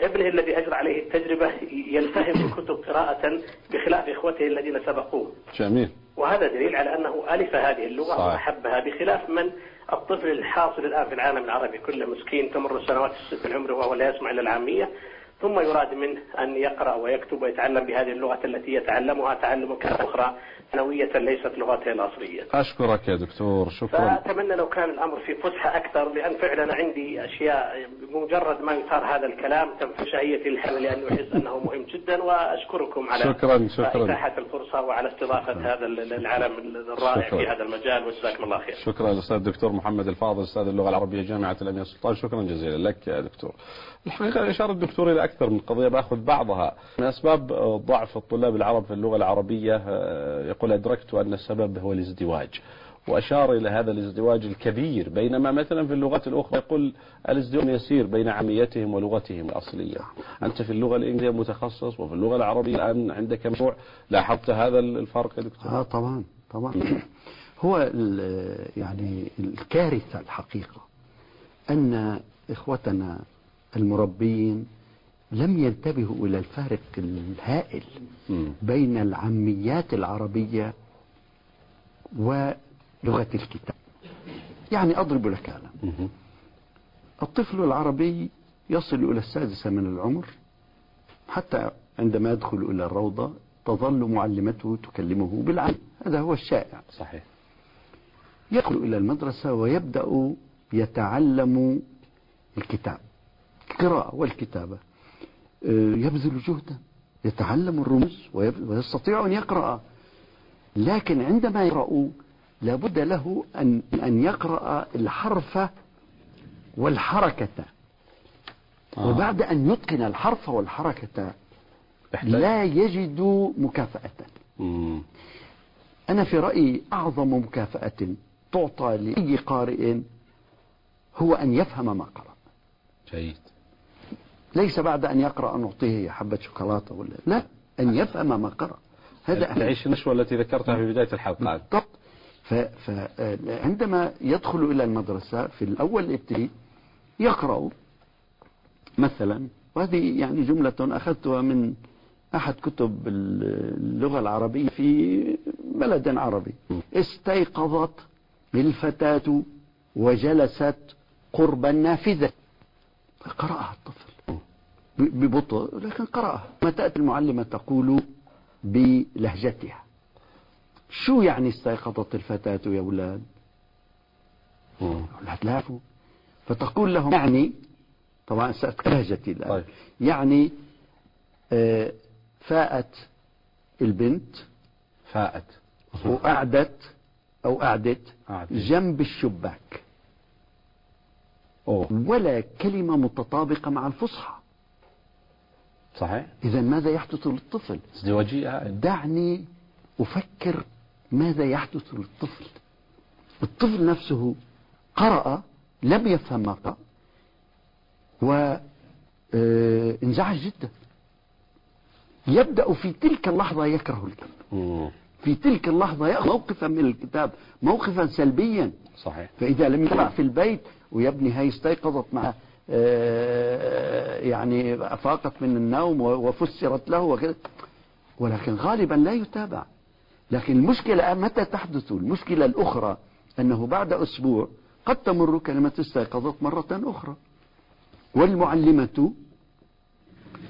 ابنه الذي أجرى عليه التجربة يلتهم الكتب قراءة بخلاف إخوته الذين سبقوه جميل وهذا دليل على أنه ألف هذه اللغة صحيح. وأحبها بخلاف من الطفل الحاصل الآن في العالم العربي كله مسكين تمر السنوات الست من عمره وهو لا يسمع إلا العامية. ثم يراد منه أن يقرأ ويكتب ويتعلم بهذه اللغة التي يتعلمها تعلم كلمة أخرى. ثانوية ليست لغته الأصلية أشكرك يا دكتور شكرا فأتمنى لو كان الأمر في فسحة أكثر لأن فعلا عندي أشياء بمجرد ما يثار هذا الكلام تنفي شهيتي الحل لأنه أحس أنه مهم جدا وأشكركم على شكراً- شكراً. إتاحة الفرصة وعلى استضافة هذا العالم الرائع شكراً. في هذا المجال وجزاكم الله خير شكرا للاستاذ الدكتور محمد الفاضل أستاذ اللغة العربية جامعة الأمير سلطان شكرا جزيلا لك يا دكتور. الحقيقة اشار الدكتور إلى أكثر من قضية بأخذ بعضها من أسباب آه، ضعف الطلاب العرب في اللغة العربية آه، يقول أدركت أن السبب هو الازدواج. وأشار إلى هذا الازدواج الكبير بينما مثلا في اللغات الأخرى يقول الازدواج يسير بين عاميتهم ولغتهم الأصلية. أنت في اللغة الإنجليزية متخصص وفي اللغة العربية الآن عندك مشروع لاحظت هذا الفرق يا دكتور؟ آه طبعا طبعا هو يعني الكارثة الحقيقة أن إخوتنا المربين لم ينتبهوا إلى الفارق الهائل. بين العاميات العربية ولغة الكتاب. يعني أضرب لك أنا. الطفل العربي يصل إلى السادسة من العمر حتى عندما يدخل إلى الروضة تظل معلمته تكلمه بالعام هذا هو الشائع. صحيح. يدخل إلى المدرسة ويبدأ يتعلم الكتاب. القراءة والكتابة. آه، يبذل جهدا يتعلم الرموز ويستطيع أن يقرأ. لكن عندما يقرأ لابد له أن أن يقرأ الحرف والحركة. آه. وبعد أن يتقن الحرف والحركة لا يجد مكافأة. أنا في رأيي أعظم مكافأة تعطى لأي قارئ هو أن يفهم ما قرأ. جيد. ليس بعد أن يقرأ أن نعطيه حبة شوكولاتة ولا لا أن يفهم ما قرأ. هذا. تعيش النشوة التي ذكرتها في بداية الحلقات بالضبط فعندما يدخل إلى المدرسة في الأول الابتدائي يقرأ مثلا وهذه يعني جملة أخذتها من أحد كتب اللغة العربية في بلد عربي. استيقظت الفتاة وجلست قرب النافذة. قرأها الطفل. ببطء لكن قرأها. ما تأتي المعلمة تقول بلهجتها. شو يعني استيقظت الفتاة يا أولاد لا يعرفوا فتقول لهم يعني طبعا لهجتي الآن طيب. يعني آه، فاءت البنت فاءت. وقعدت أو قعدت. جنب الشباك. أوه. ولا كلمة متطابقة مع الفصحى. صحيح. إذا ماذا يحدث للطفل؟ ازدواجية هاي. دعني أفكر ماذا يحدث للطفل. الطفل نفسه قرأ لم يفهم ما قرأ وانزعج جدا. يبدأ في تلك اللحظة يكره الكتاب. في تلك اللحظة يأخذ موقفا من الكتاب موقفا سلبيا. صحيح. فإذا لم يطلع في البيت ويبني هي استيقظت مع آه، يعني أفاقت من النوم وفسرت له وكذا ولكن غالبا لا يتابع. لكن المشكلة متى تحدث؟ المشكلة الأخرى أنه بعد أسبوع قد تمر كلمة استيقظت مرة أخرى. والمعلمة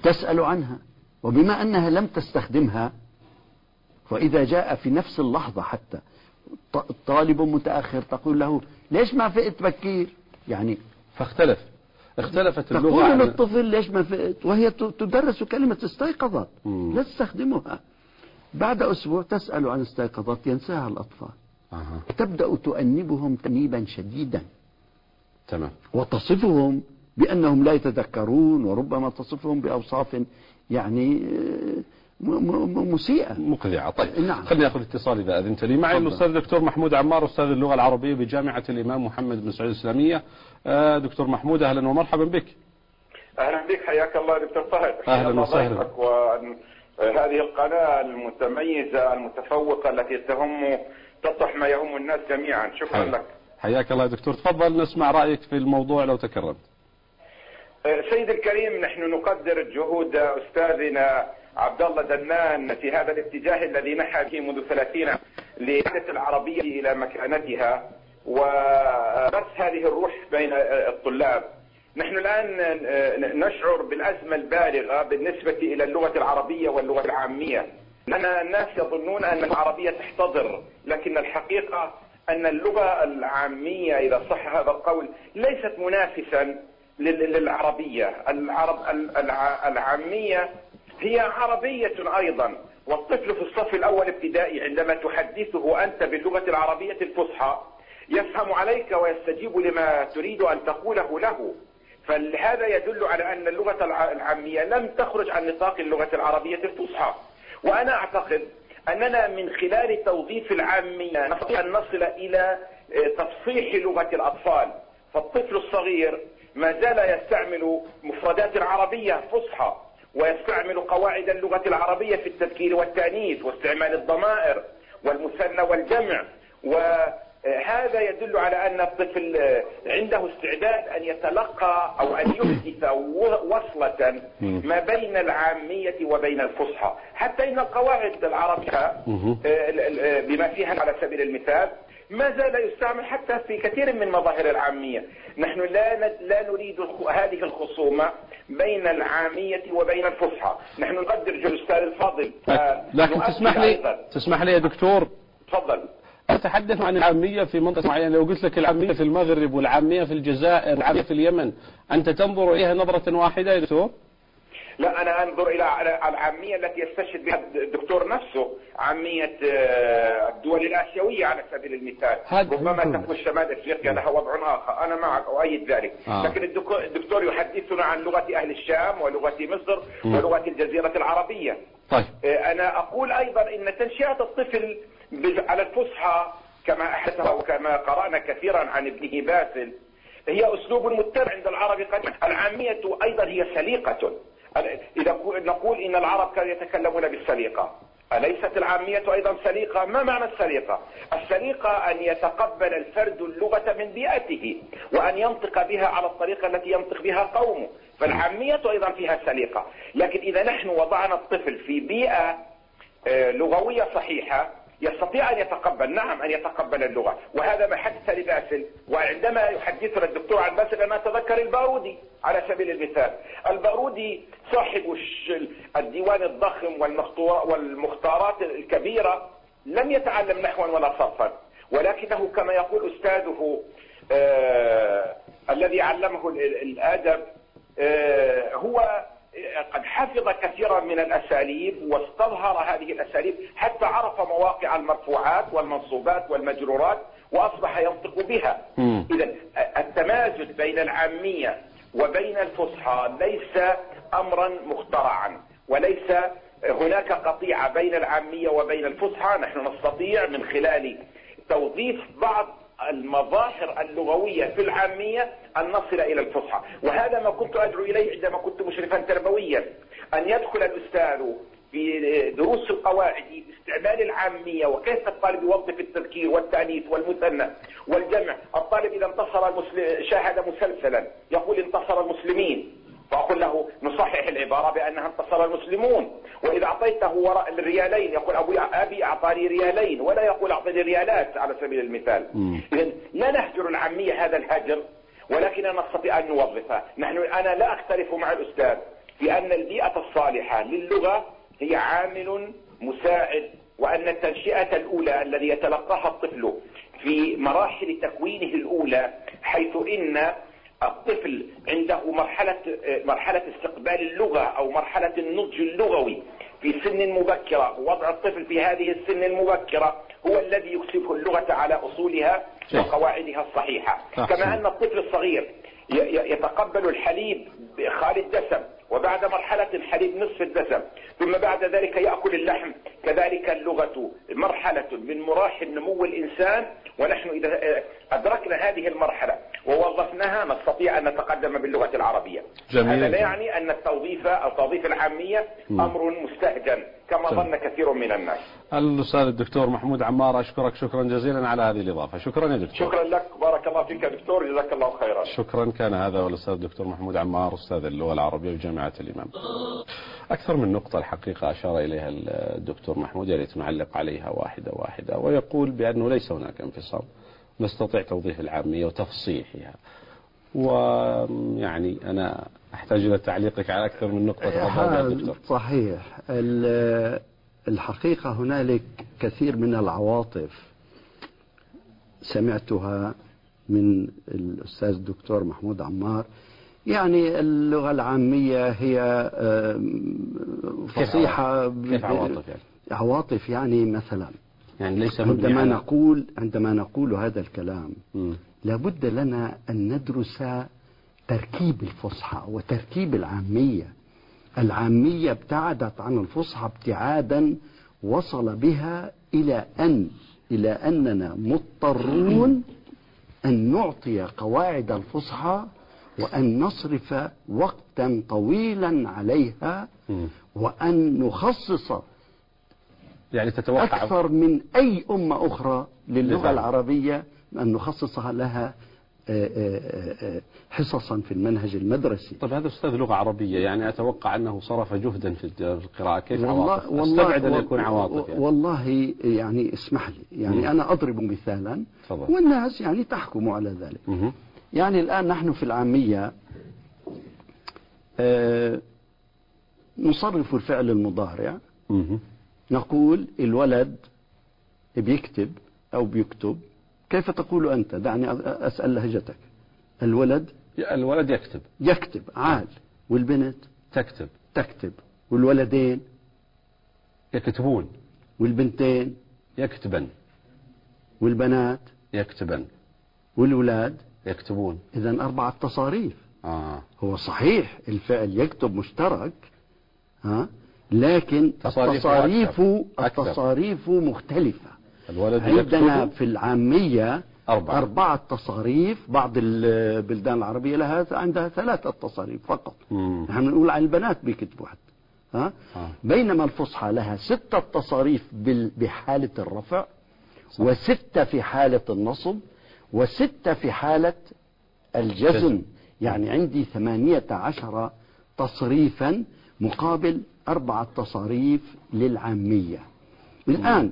تسأل عنها وبما أنها لم تستخدمها وإذا جاء في نفس اللحظة حتى طالب متأخر تقول له ليش ما فقت بكير؟ يعني فاختلف. اختلفت اللغة تقول للطفل ليش ما فقت وهي تدرس كلمة استيقظت. لا تستخدمها بعد أسبوع تسأل عن استيقظت ينساها الأطفال. أها. تبدأ تؤنبهم تأنيبا شديدا. تمام. وتصفهم بأنهم لا يتذكرون وربما تصفهم بأوصاف يعني آه، مسيئة. مقذعة طيب نعم. خليني أخذ اتصال إذا أذنت لي. معي. الأستاذ دكتور محمود عمار أستاذ اللغة العربية بجامعة الإمام محمد بن سعود الإسلامية. دكتور محمود أهلا ومرحبا بك. أهلا بك حياك الله دكتور فهد أهلاً وسهلاً. ضيفك وهذه القناة المتميزة المتفوقة التي تهم تطرح ما يهم الناس جميعا. شكرا حي- لك. حياك الله يا دكتور. تفضل نسمع رأيك في الموضوع لو تكرمت. آه، سيد الكريم نحن نقدر جهود أستاذنا عبد الله دنان في هذا الاتجاه الذي نحى به منذ 30 عام لإعادة العربية إلى مكانتها. وبث هذه الروح بين الطلاب. نحن الآن نشعر بالأزمة البالغة بالنسبة إلى اللغة العربية واللغة العامية. لأن الناس يظنون أن العربية تحتضر لكن الحقيقة أن اللغة العامية إذا صح هذا القول ليست منافسا لل- للعربية. العرب ال- الع- العامية هي عربية أيضا. والطفل في الصف الأول ابتدائي عندما تحدثه أنت باللغة العربية الفصحى يفهم عليك ويستجيب لما تريد أن تقوله له. فهذا يدل على أن اللغة الع- العامية لم تخرج عن نطاق اللغة العربية الفصحى. وأنا أعتقد أننا من خلال توظيف العامية نستطيع أن نصل إلى آه، تصحيح لغة الأطفال. فالطفل الصغير ما زال يستعمل مفردات العربية فصحى ويستعمل قواعد اللغة العربية في التذكير والتأنيث واستعمال الضمائر والمثنى والجمع وهذا يدل على أن الطفل عنده استعداد أن يتلقى أو أن يحدث وصلة ما بين العامية وبين الفصحى. حتى إن القواعد العربية. آه، آه، بما فيها على سبيل المثال ما زال يستعمل حتى في كثير من مظاهر العامية. نحن لا لا نريد هذه الخصومة بين العامية وبين الفصحى. نحن نقدر جو الأستاذ الفاضل آه، لكن تسمح لي أيضاً. تسمح لي يا دكتور؟ تفضل. أتحدث عن العامية في منطقة معينة. لو قلت لك العامية في المغرب والعامية في الجزائر والعامية في اليمن أنت تنظر إليها نظرة واحدة يا دكتور؟ لا أنا أنظر إلى العامية التي يستشهد بها الدكتور نفسه عامية آه، الدول الآسيوية على سبيل المثال. ربما تكون شمال أفريقيا لها وضع آخر. أنا معك أؤيد ذلك. آه. لكن الدكتور يحدثنا عن لغة أهل الشام ولغة مصر ولغة الجزيرة العربية. طيب. آه، أنا أقول أيضا أن تنشئة الطفل على الفصحى كما أحدثها وكما قرأنا كثيرا عن ابنه باسل هي أسلوب متبع عند العرب قديما العامية أيضا هي سليقة. إذا نقول إن العرب كانوا يتكلمون بالسليقة. أليست العامية أيضا سليقة؟ ما معنى السليقة؟ السليقة أن يتقبل الفرد اللغة من بيئته وأن ينطق بها على الطريقة التي ينطق بها قومه. فالعامية أيضا فيها سليقة. لكن إذا نحن وضعنا الطفل في بيئة آه، لغوية صحيحة يستطيع أن يتقبل نعم أن يتقبل اللغة. وهذا ما حدث لباسل وعندما يحدثنا الدكتور عن باسل أنا أتذكر البارودي على سبيل المثال. البارودي صاحب الديوان الضخم والمختار- والمختارات الكبيرة لم يتعلم نحوا ولا صرفا. ولكنه كما يقول أستاذه آه الذي علمه ال- ال- الأدب آه هو قد حفظ كثيرا من الأساليب واستظهر هذه الأساليب حتى عرف مواقع المرفوعات والمنصوبات والمجرورات وأصبح ينطق بها. إذا التمازج بين العامية وبين الفصحى ليس أمرا مخترعا وليس هناك قطيعة بين العامية وبين الفصحى نحن نستطيع من خلال توظيف بعض المظاهر اللغوية في العامية أن نصل إلى الفصحى. وهذا ما كنت أدعو إليه عندما كنت مشرفا تربويا. أن يدخل الأستاذ في دروس القواعد باستعمال العامية وكيف الطالب يوظف التذكير والتأنيث والمثنى والجمع. الطالب إذا انتصر شاهد مسلسلا. يقول انتصر المسلمين. فأقول له نصحح العبارة بأنها انتصر المسلمون. وإذا أعطيته وراء الريالين يقول أبوي أبي أعطاني ريالين ولا يقول أعطني ريالات على سبيل المثال. إذا لا نهجر العامية هذا الهجر ولكننا نستطيع أن نوظفها نحن أنا لا أختلف مع الأستاذ في أن البيئة الصالحة للغة هي عامل مساعد وأن التنشئة الأولى الذي يتلقاها الطفل في مراحل تكوينه الأولى حيث إن الطفل عنده مرحلة مرحلة استقبال اللغة أو مرحلة النضج اللغوي في سن مبكرة وضع الطفل في هذه السن المبكرة هو الذي يكسبه اللغة على أصولها. وقواعدها الصحيحة. كما أن الطفل الصغير يتقبل الحليب خالي الدسم وبعد مرحلة الحليب نصف الدسم ثم بعد ذلك يأكل اللحم. كذلك اللغة مرحلة من مراحل نمو الإنسان ونحن إذا أدركنا هذه المرحلة ووظفناها نستطيع أن نتقدم باللغة العربية. جميل. هذا لا يعني أن التوظيف أو توظيف العامية أمر مستهجن كما جميل. ظن كثير من الناس. الأستاذ الدكتور محمود عمار أشكرك شكرا جزيلا على هذه الإضافة. شكرا يا دكتور. شكرا لك. بارك الله فيك دكتور. جزاك الله خيرا. شكرا. كان هذا هو الأستاذ الدكتور محمود عمار أستاذ اللغة العربية بجامعة الإمام. أكثر من نقطة الحقيقة أشار إليها الدكتور محمود يا ريت نعلق عليها واحدة واحدة ويقول بأنه ليس هناك انفصام. نستطيع توظيف العامية وتفصيحها. ويعني أنا أحتاج إلى تعليقك على أكثر من نقطة. دكتور. صحيح. ال- الحقيقة هنالك كثير من العواطف سمعتها من الأستاذ الدكتور محمود عمار يعني اللغة العامية هي فصيحة عواطف؟ كيف عواطف يعني؟ عواطف يعني مثلا يعني ليس عندما على نقول عندما نقول هذا الكلام مم. لابد لنا أن ندرس تركيب الفصحى وتركيب العامية العامية ابتعدت عن الفصحى ابتعادا وصل بها إلى أن إلى أننا مضطرون أن نعطي قواعد الفصحى وأن نصرف وقتا طويلا عليها مم. وأن نخصص يعني تتوقع أكثر من أي أمة أخرى للغة. العربية أن نخصص لها آه، آه، آه، حصصا في المنهج المدرسي طيب هذا أستاذ لغة عربية يعني أتوقع أنه صرف جهدا في القراءة كيف والله عواطف والله أستبعد أن يكون عواطف يعني. والله يعني اسمح لي يعني مم. أنا أضرب مثالا تفضل. والناس يعني تحكم على ذلك مهم. يعني الآن نحن في العامية آه، نصرف الفعل المضارع. نقول الولد بيكتب أو بيكتب. كيف تقول أنت؟ دعني أسأل لهجتك. الولد الولد يكتب. يكتب عال والبنت تكتب. تكتب. والولدين يكتبون. والبنتين يكتبن. والبنات يكتبن. والولاد يكتبون إذا أربعة تصاريف آه. هو صحيح الفعل يكتب مشترك ها لكن تصاريفه التصاريف أكثر. التصاريف مختلفة الولد عندنا في العامية أربعة. أربعة تصاريف بعض البلدان العربية لها عندها ثلاثة تصاريف فقط مم. نحن نقول على البنات بيكتبوا حتى ها آه. بينما الفصحى لها ستة تصاريف بحالة الرفع صح. وستة في حالة النصب وستة في حالة الجزم. جزم. يعني عندي ثمانية عشر تصريفا مقابل أربعة تصاريف للعامية. الآن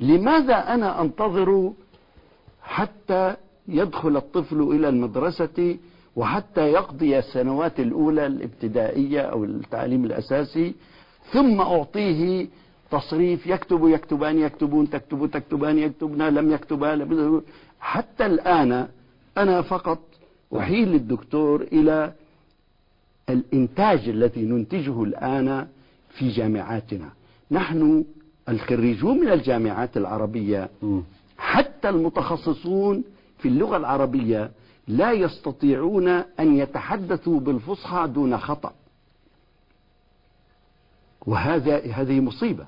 لماذا أنا أنتظر حتى يدخل الطفل إلى المدرسة وحتى يقضي السنوات الأولى الابتدائية أو التعليم الأساسي ثم أعطيه تصريف يكتب يكتبان يكتبون تكتب تكتبان يكتبنا لم يكتبا حتى الآن أنا فقط أحيل الدكتور إلى الإنتاج الذي ننتجه الآن في جامعاتنا. نحن الخريجون من الجامعات العربية. حتى المتخصصون في اللغة العربية لا يستطيعون أن يتحدثوا بالفصحى دون خطأ. وهذا هذه مصيبة.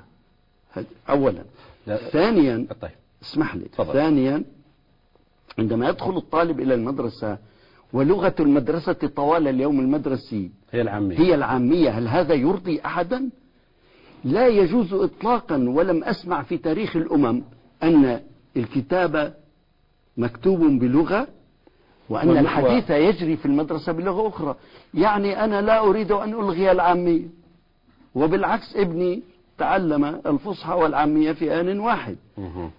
أولا. لا. ثانيا طيب. اسمح لي. ثانيا عندما يدخل الطالب إلى المدرسة ولغة المدرسة طوال اليوم المدرسي هي العامية. هي العامية. هل هذا يرضي أحدا؟ لا يجوز إطلاقا ولم أسمع في تاريخ الأمم أن الكتاب مكتوب بلغة وأن الحديث يجري في المدرسة بلغة أخرى. يعني أنا لا أريد أن ألغي العامية. وبالعكس ابني تعلم الفصحى والعامية في آن واحد.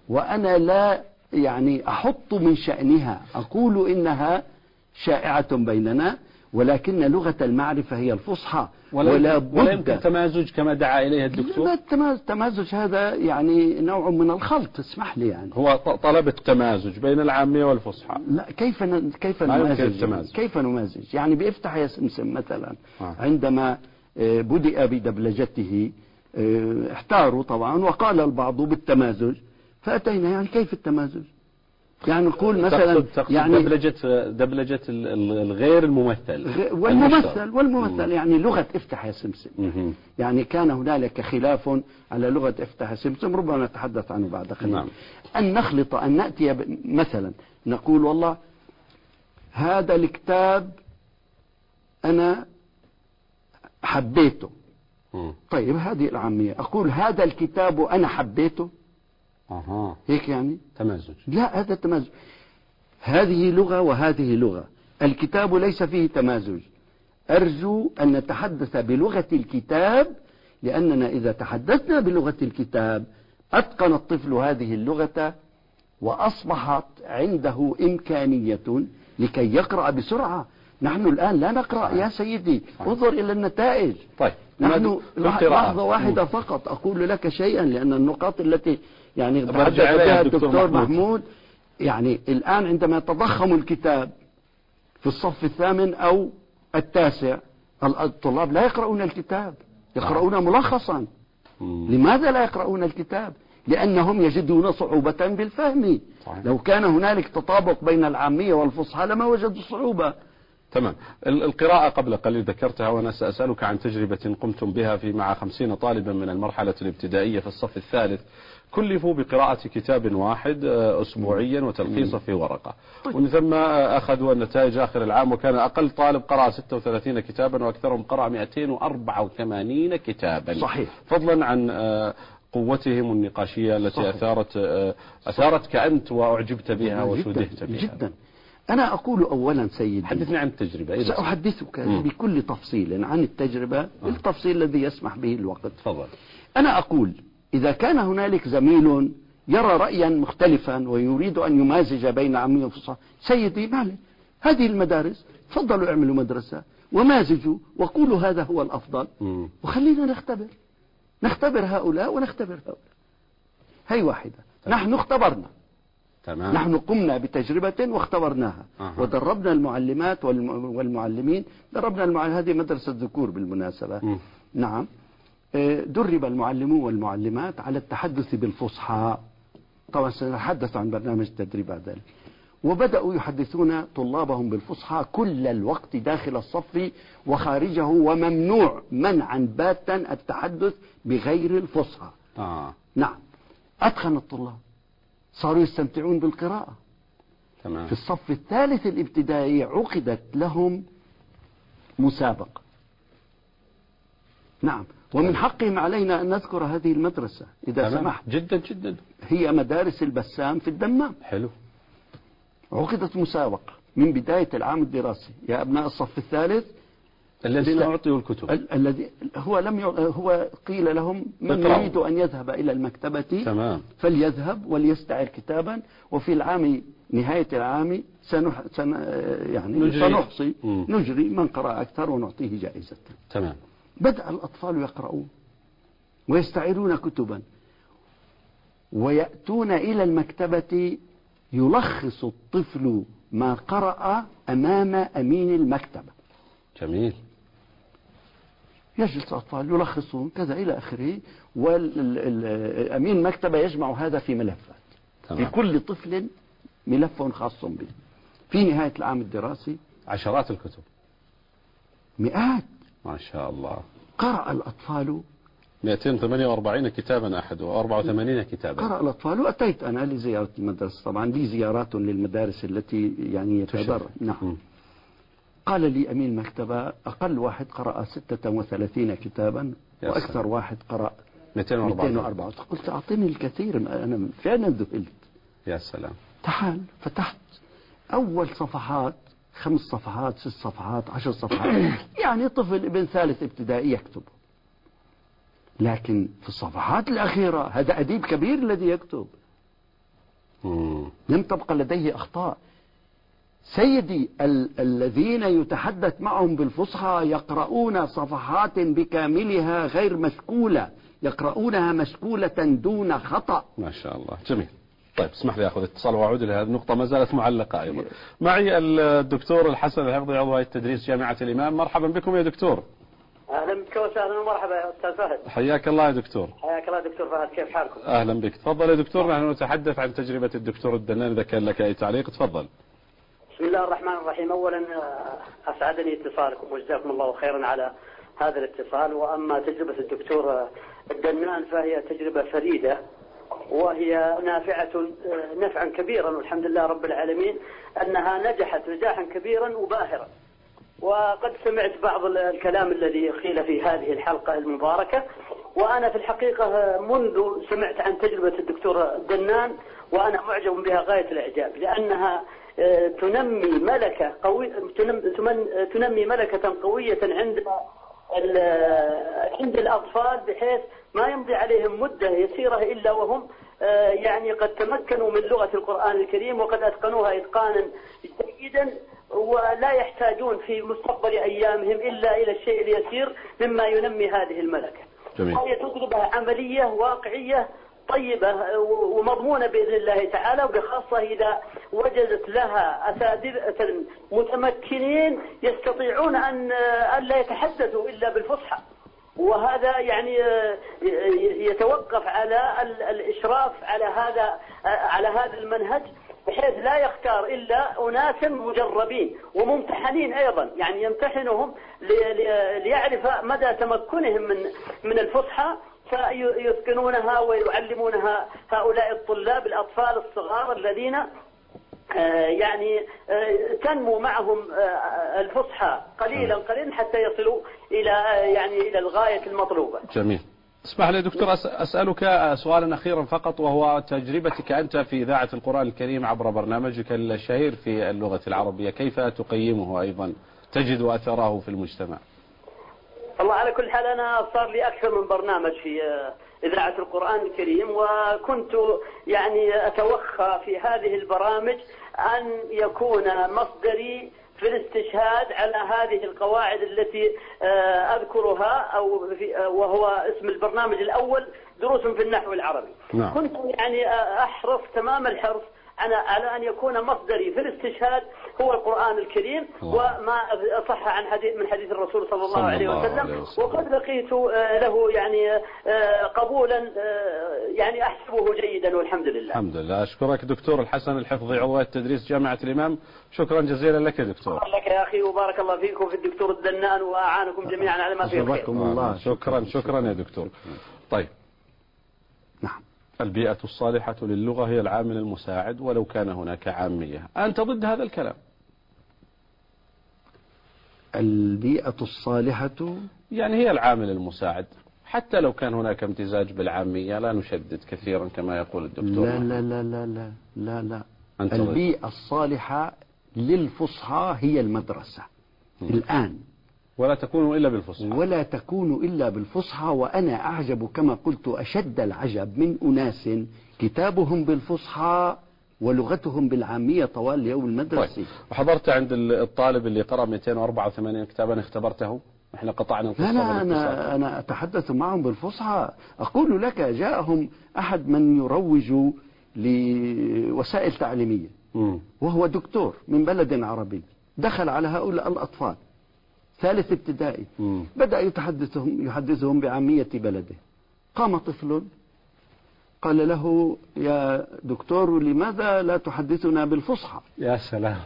وأنا لا يعني أحط من شأنها أقول إنها شائعة بيننا ولكن لغة المعرفة هي الفصحى ولا, ولا يمكن- ولا يمكن بد تمازج كما دعا إليه لا، الدكتور التماز- التمازج هذا يعني نوع من الخلط اسمح لي يعني. هو طلب التمازج بين العامية والفصحى. لا كيف ن... كيف نمازج. كيف نمازج؟ يعني بيفتح يا سمسم مثلا. آه. عندما آه، بدأ بدبلجته آه، احتاروا طبعا وقال البعض بالتمازج فأتينا يعني كيف التمازج يعني نقول مثلا تقصد, تقصد يعني دبلجة دبلجة ال- ال- الغير الممثل والممثل. والممثل يعني لغة افتح يا سمسم. يعني كان هنالك خلاف على لغة افتح يا سمسم ربما نتحدث عنه بعد قليل نعم. أن نخلط أن نأتي مثلا نقول والله هذا الكتاب أنا حبيته مم. طيب هذه العامية أقول هذا الكتاب أنا حبيته أها. هيك يعني؟ تمازج. لا هذا تمازج هذه لغة وهذه لغة. الكتاب ليس فيه تمازج. أرجو أن نتحدث بلغة الكتاب لأننا إذا تحدثنا بلغة الكتاب أتقن الطفل هذه اللغة وأصبحت عنده إمكانية لكي يقرأ بسرعة. نحن الآن لا نقرأ يا سيدي. انظر إلى النتائج. طيب نحن. لحظة واحدة فقط. أقول لك شيئا لأن النقاط التي يعني برجع الدكتور الدكتور محمود. يعني الآن عندما يتضخم الكتاب في الصف الثامن أو التاسع الطلاب لا يقرؤون الكتاب يقرؤون ملخصا. مم. لماذا لا يقرؤون الكتاب؟ لأنهم يجدون صعوبة بالفهم. صحيح. لو كان هنالك تطابق بين العامية والفصحى لما وجدوا صعوبة. تمام. ال- القراءة قبل قليل ذكرتها وأنا سأسألك عن تجربة قمتم بها في مع خمسين طالبا من المرحلة الابتدائية في الصف الثالث. كلفوا بقراءة كتاب واحد آه، أسبوعيا وتلخيصه في ورقة. ومن ثم آه، أخذوا النتائج آخر العام وكان أقل طالب قرأ 36 كتابا وأكثرهم قرأ 284 كتابا. صحيح. فضلا عن آه، قوتهم النقاشية التي صحيح. أثارت آه، أثارتك أنت وأعجبت بها وشدهت بها. جدا. أنا أقول أولا سيدي حدثني عن التجربة. إذا سأحدثك مم. بكل تفصيل عن التجربة بالتفصيل الذي يسمح به الوقت. تفضل. أنا أقول إذا كان هنالك زميل يرى رأيا مختلفا ويريد أن يمازج بين عامية وفصحى سيدي مالي هذه المدارس تفضلوا اعملوا مدرسة ومازجوا وقولوا هذا هو الأفضل. وخلينا نختبر. نختبر هؤلاء ونختبر هؤلاء. هي واحدة. نحن اختبرنا. تمام. نحن قمنا بتجربة واختبرناها. أها. ودربنا المعلمات والم- والمعلمين دربنا المعلم هذه مدرسة ذكور بالمناسبة. مم. نعم. درب المعلمون والمعلمات على التحدث بالفصحى. طبعا سنتحدث عن برنامج التدريب بعد ذلك وبدأوا يحدثون طلابهم بالفصحى كل الوقت داخل الصف وخارجه وممنوع منعا باتا التحدث بغير الفصحى. آه. نعم. أتقن الطلاب. صاروا يستمتعون بالقراءة. تمام. في الصف الثالث الابتدائي عقدت لهم مسابقة. نعم. ومن حقهم علينا أن نذكر هذه المدرسة إذا تمام. سمحت. جدا جدا. هي مدارس البسام في الدمام. حلو. عقدت مسابقة من بداية العام الدراسي. يا أبناء الصف الثالث. الذين. أعطوا الكتب. ال- الذي هو لم يع- هو قيل لهم من. يريد أن يذهب إلى المكتبة تمام. فليذهب وليستعر كتابا. وفي العام نهاية العام سنح سن يعني نجري. سنحصي. مم. نجري من قرأ أكثر ونعطيه جائزة. تمام. بدأ الأطفال يقرؤون ويستعيرون كتبا ويأتون إلى المكتبة يلخص الطفل ما قرأ أمام أمين المكتبة. جميل. يجلس الأطفال يلخصون كذا إلى آخره والأمين المكتبة يجمع هذا في ملفات. تمام. لكل طفل ملف خاص به. في نهاية العام الدراسي عشرات الكتب. مئات. ما شاء الله. قرأ الأطفال 248 كتابا أحد و84 كتابا. قرأ الأطفال وأتيت أنا لزيارة المدرسة. طبعا لي زيارات للمدارس التي يعني يتضرر. نعم. مم. قال لي أمين المكتبة أقل واحد قرأ 36 كتابا وأكثر. واحد قرأ 204 204 قلت أعطيني الكثير أنا فعلا ذهلت. يا سلام. تعال فتحت أول صفحات خمس صفحات ست صفحات عشر صفحات. يعني طفل ابن ثالث ابتدائي يكتب. لكن في الصفحات الأخيرة هذا أديب كبير الذي يكتب. لم تبقى لديه أخطاء. سيدي ال- الذين يتحدث معهم بالفصحى يقرؤون صفحات بكاملها غير مشكولة. يقرؤونها مشكولة دون خطأ. ما شاء الله. جميل. طيب اسمح لي اخذ اتصال وأعود إلى هذه النقطة ما زالت معلقة أيضا. معي الدكتور الحسن الحفظي عضو هيئة تدريس جامعة الإمام، مرحبا بكم يا دكتور. أهلا بك وسهلا ومرحبا يا أستاذ فهد. حياك الله يا دكتور. حياك الله دكتور فهد كيف حالكم؟ أهلا بك. تفضل يا دكتور نحن نتحدث عن تجربة الدكتور الدنان إذا كان لك أي تعليق تفضل. بسم الله الرحمن الرحيم. اولا أسعدني اتصالكم وجزاكم الله خيرا على هذا الاتصال. وأما تجربة الدكتور الدنان فهي تجربة فريدة. وهي نافعة آه، نفعا كبيرا والحمد لله رب العالمين أنها نجحت نجاحا كبيرا وباهرا. وقد سمعت بعض الكلام الذي قيل في هذه الحلقة المباركة. وأنا في الحقيقة منذ سمعت عن تجربة الدكتور دنان وأنا معجب بها غاية الإعجاب لأنها آه، تنمي ملكة قوي تنمي ملكة قوية عند عند الأطفال بحيث ما يمضي عليهم مدة يسيرة إلا وهم آه، يعني قد تمكنوا من لغة القرآن الكريم وقد أتقنوها إتقانا جيدا ولا يحتاجون في مستقبل أيامهم إلا إلى الشيء اليسير مما ينمي هذه الملكة جميل. وهي تجربة عملية واقعية طيبة ومضمونة بإذن الله تعالى وبخاصة إذا وجدت لها أساتذة متمكنين يستطيعون أن أن لا يتحدثوا إلا بالفصحى وهذا يعني آه، يتوقف على ال- الإشراف على هذا على هذا المنهج بحيث لا يختار إلا أناسا مجربين وممتحنين أيضا. يعني يمتحنهم لي- لي- ليعرف مدى تمكنهم من من الفصحى فيتقنونها ويعلمونها هؤلاء الطلاب الأطفال الصغار الذين آه، يعني آه، تنمو معهم آه، الفصحى قليلا قليلا حتى يصلوا إلى آه، يعني إلى الغاية المطلوبة. جميل. اسمح لي دكتور أس- أسألك سؤالا أخيرا فقط وهو تجربتك أنت في إذاعة القرآن الكريم عبر برنامجك الشهير في اللغة العربية كيف تقيمه أيضا تجد أثره في المجتمع؟ الله على كل حال أنا صار لي أكثر من برنامج في آه، إذاعة القرآن الكريم وكنت يعني أتوخى في هذه البرامج أن يكون مصدري في الاستشهاد على هذه القواعد التي آه، أذكرها أو آه، وهو اسم البرنامج الأول دروس في النحو العربي نعم. كنت يعني آه، أحرص تمام الحرص على على أن يكون مصدري في الاستشهاد هو القرآن الكريم. وما صح عن حديث من حديث الرسول صلى الله صلى عليه الله وسلم. عليه وسلم. وقد لقيت آه، له يعني آه، قبولا آه، يعني أحسبه جيدا والحمد لله. الحمد لله. أشكرك دكتور الحسن الحفظي عضو تدريس جامعة الإمام. شكرا جزيلا لك يا دكتور. شكرا لك يا أخي وبارك الله فيكم في الدكتور الدنان وأعانكم جميعا على ما فيه شكرا شكرا يا دكتور. طيب. البيئة الصالحة للغة هي العامل المساعد ولو كان هناك عامية. أنت ضد هذا الكلام. البيئة الصالحة؟ يعني هي العامل المساعد. حتى لو كان هناك امتزاج بالعامية لا نشدد كثيرا كما يقول الدكتور. لا لا لا لا لا لا لا. البيئة الصالحة للفصحى هي المدرسة. الآن ولا تكون إلا بالفصحى. ولا تكون إلا بالفصحى وأنا أعجب كما قلت أشد العجب من أناس كتابهم بالفصحى ولغتهم بالعامية طوال اليوم المدرسي. طيب وحضرت عند ال- الطالب اللي قرأ 284 كتابا اختبرته؟ إحنا قطعنا القصة لا لا. أنا أنا أتحدث معهم بالفصحى. أقول لك جاءهم أحد من يروج لوسائل تعليمية مم. وهو دكتور من بلد عربي دخل على هؤلاء الأطفال. ثالث ابتدائي. مم. بدأ يتحدثهم يحدثهم بعامية بلده. قام طفل. قال له يا دكتور لماذا لا تحدثنا بالفصحى؟ يا سلام.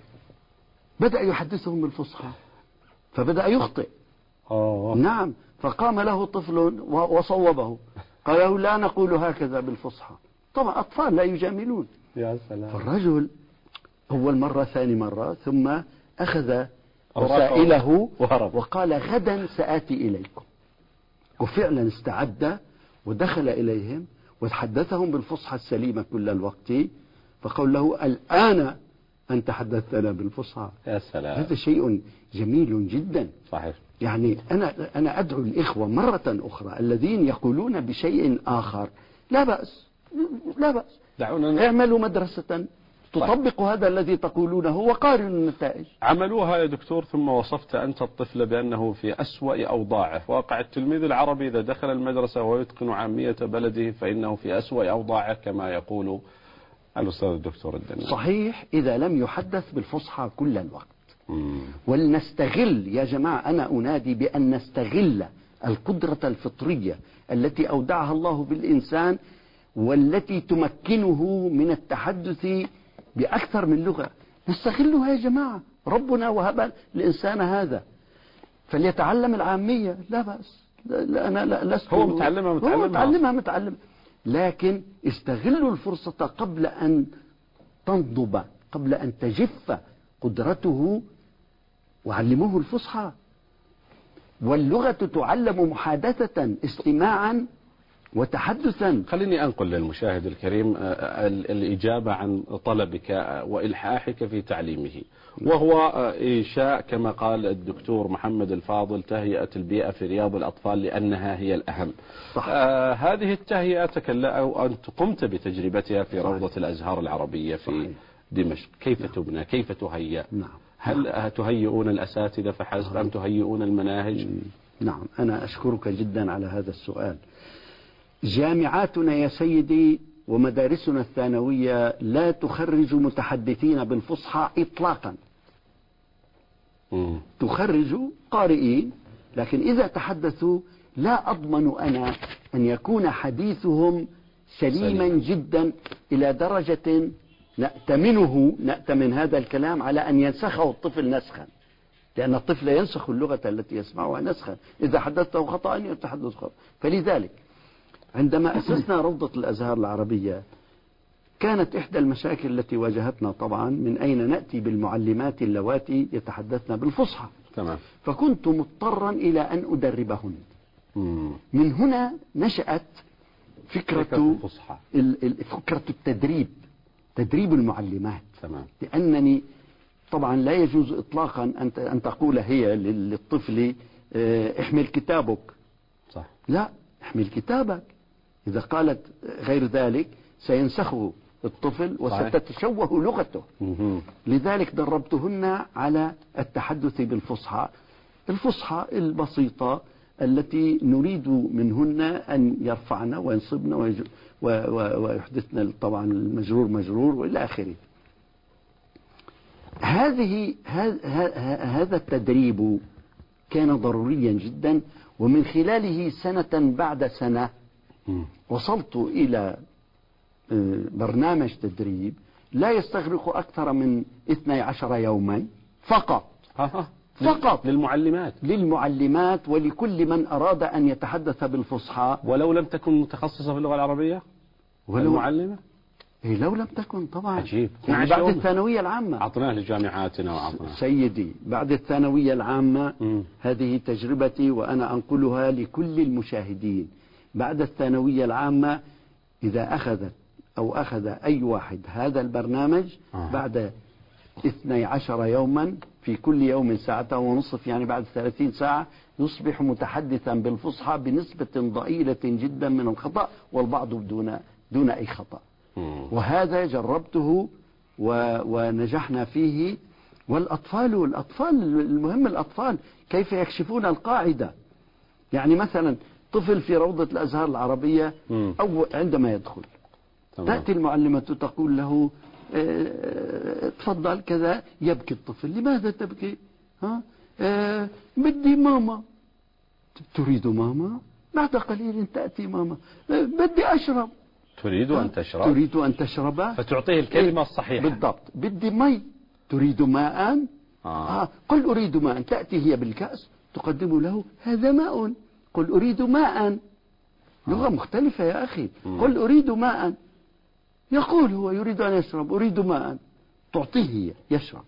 بدأ يحدثهم بالفصحى. فبدأ يخطئ. أوه. نعم. فقام له طفل وصوبه. قال له لا نقول هكذا بالفصحى. طبعا أطفال لا يجاملون. يا سلام. فالرجل أول مرة ثاني مرة ثم أخذ رسائله وهرب. وقال غدا سآتي إليكم. وفعلا استعد ودخل إليهم وتحدثهم بالفصحى السليمة كل الوقت فقال له الآن أنت حدثتنا بالفصحى. يا سلام. هذا شيء جميل جدا. صحيح. يعني أنا أنا أدعو الإخوة مرة أخرى الذين يقولون بشيء آخر. لا بأس. لا بأس. دعونا اعملوا مدرسة. تطبق هذا الذي تقولونه وقارنوا النتائج. عملوها يا دكتور ثم وصفت أنت الطفل بأنه في أسوأ أوضاعه. واقع التلميذ العربي إذا دخل المدرسة ويتقن عامية بلده فإنه في أسوأ أوضاعه كما يقول الأستاذ الدكتور الدنيا. صحيح إذا لم يحدث بالفصحى كل الوقت. مم. ولنستغل يا جماعة أنا أنادي بأن نستغل القدرة الفطرية التي أودعها الله بالإنسان والتي تمكنه من التحدث بأكثر من لغة. نستغلها يا جماعة. ربنا وهب الإنسان هذا. فليتعلم العامية. لا بأس. لا لا أنا لا لست هو متعلمها- متعلمها. هو متعلمها. متعلم لكن استغلوا الفرصة قبل أن تنضب قبل أن تجف قدرته وعلموه الفصحى. واللغة تعلم محادثة استماعا وتحدثا. خليني أنقل للمشاهد الكريم آه، ال- الإجابة عن طلبك آه، وإلحاحك في تعليمه. وهو آه، إنشاء كما قال الدكتور محمد الفاضل تهيئة البيئة في رياض الأطفال لأنها هي الأهم. صح. آه هذه التهيئة أو أنت قمت بتجربتها في صحيح. روضة الأزهار العربية في صحيح. دمشق. كيف تبنى؟ كيف تهيأ؟ نعم. هل تهيئون الأساتذة فحسب أم تهيئون المناهج؟ نعم. أنا أشكرك جدا على هذا السؤال. جامعاتنا يا سيدي ومدارسنا الثانوية لا تخرج متحدثين بالفصحى إطلاقا. تخرج قارئين لكن إذا تحدثوا لا أضمن أنا أن يكون حديثهم سليما سليم. جدا إلى درجة نأتمنه نأتمن هذا الكلام على أن ينسخه الطفل نسخا لأن الطفل ينسخ اللغة التي يسمعها نسخا إذا حدثته خطأ يتحدث خطأ فلذلك عندما أسسنا روضة الأزهار العربية كانت إحدى المشاكل التي واجهتنا طبعا من أين نأتي بالمعلمات اللواتي يتحدثن بالفصحى. تمام. فكنت مضطرا إلى أن أدربهن. مم. من هنا نشأت فكرة فكرة الفصحى. ال- ال- فكرة التدريب تدريب المعلمات. تمام. لأنني طبعا لا يجوز إطلاقا أن تقول هي لل- للطفل آه، احمل كتابك. صح. لا احمل كتابك. إذا قالت غير ذلك سينسخه الطفل. وستتشوه لغته. لذلك دربتهن على التحدث بالفصحى الفصحى البسيطة التي نريد منهن أن يرفعن وينصبن ويج- و- و- ويحدثن طبعا المجرور مجرور وإلى آخره هذه هذا التدريب كان ضروريا جدا ومن خلاله سنة بعد سنة. وصلت إلى آه، برنامج تدريب لا يستغرق أكثر من 12 يوما فقط. فقط. للمعلمات. للمعلمات ولكل من أراد أن يتحدث بالفصحى. ولو لم تكن متخصصة في اللغة العربية؟ ولو المعلمة؟ إيه لو لم تكن طبعا. عجيب. يعني 12 بعد. الثانوية العامة. أعطناه لجامعاتنا وأعطناه سيدي بعد الثانوية العامة مم. هذه تجربتي وأنا أنقلها لكل المشاهدين. بعد الثانوية العامة إذا أخذت أو أخذ أي واحد هذا البرنامج آه. بعد 12 يوما في كل يوم ساعة ونصف يعني بعد 30 ساعة يصبح متحدثا بالفصحى بنسبة ضئيلة جدا من الخطأ والبعض دون دون أي خطأ مم. وهذا جربته و... ونجحنا فيه والأطفال الأطفال المهم الأطفال كيف يكشفون القاعدة يعني مثلا طفل في روضة الأزهار العربية. أو عندما يدخل. تأتي المعلمة تقول له آه، تفضل كذا يبكي الطفل. لماذا تبكي؟ ها؟ آه، بدي ماما. تريد ماما؟ بعد قليل تأتي ماما. آه، بدي أشرب. تريد؟ أن تشرب؟ تريد أن تشرب. فتعطيه الكلمة إيه، الصحيحة. بالضبط. بدي مي. تريد ماء؟ آه. آه. قل أريد ماء. تأتي هي بالكأس تقدم له هذا ماء. قل أريد ماء. لغة مختلفة يا أخي. قل أريد ماء. يقول هو يريد أن يشرب. أريد ماء. تعطيه يشرب.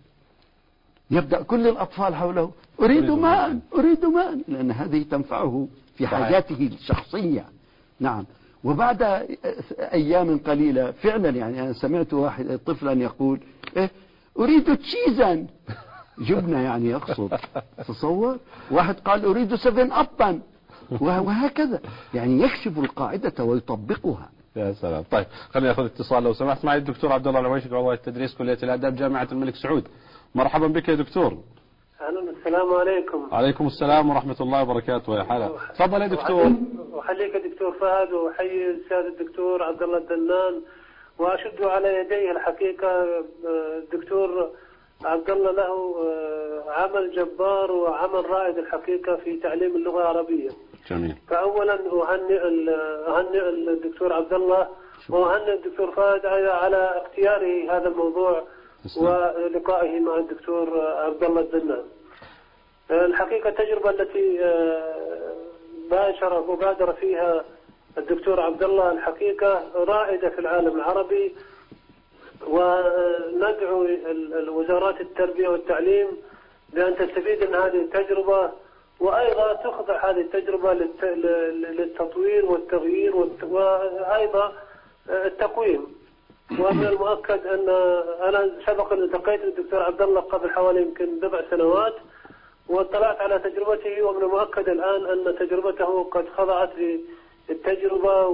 يبدأ كل الأطفال حوله. أريد ماء. أريد ماء. لأن هذه تنفعه في. حاجاته الشخصية. نعم. وبعد أيام قليلة فعلا يعني أنا سمعت واحد طفلا يقول إيه أريد تشيزا. جبنة يعني يقصد. تصور؟ واحد قال أريد سفن أبا وهكذا. يعني يكشف القاعدة ويطبقها. يا سلام. طيب خلينا ناخذ اتصال لو سمحت معي. الدكتور عبد الله العويشي عضو التدريس كلية الآداب جامعة الملك سعود. مرحبا بك يا دكتور. أهلا السلام عليكم. عليكم السلام ورحمة الله وبركاته. يا حلا. تفضل يا دكتور. أحييك دكتور فهد وأحيي الاستاذ الدكتور عبد الله الدنان وأشد على يديه الحقيقة الدكتور عبد الله له آه، عمل جبار وعمل رائد الحقيقة في تعليم اللغة العربية. جميل. فأولا أهنئ أهنئ الدكتور عبد الله وأهنئ الدكتور فهد على اختياره هذا الموضوع. ولقائه مع الدكتور عبد الله الدنان. الحقيقة التجربة التي آه، باشر وبادر فيها الدكتور عبد الله الحقيقة رائدة في العالم العربي وندعو ال- ال- وزارات التربية والتعليم بأن تستفيد من هذه التجربة وأيضا تخضع هذه التجربة للتطوير والتغيير والت- وأيضا التقويم ومن المؤكد أن أنا سبق أن التقيت بالدكتور عبد الله قبل حوالي يمكن بضع سنوات واطلعت على تجربته ومن المؤكد الآن أن تجربته قد خضعت للتجربة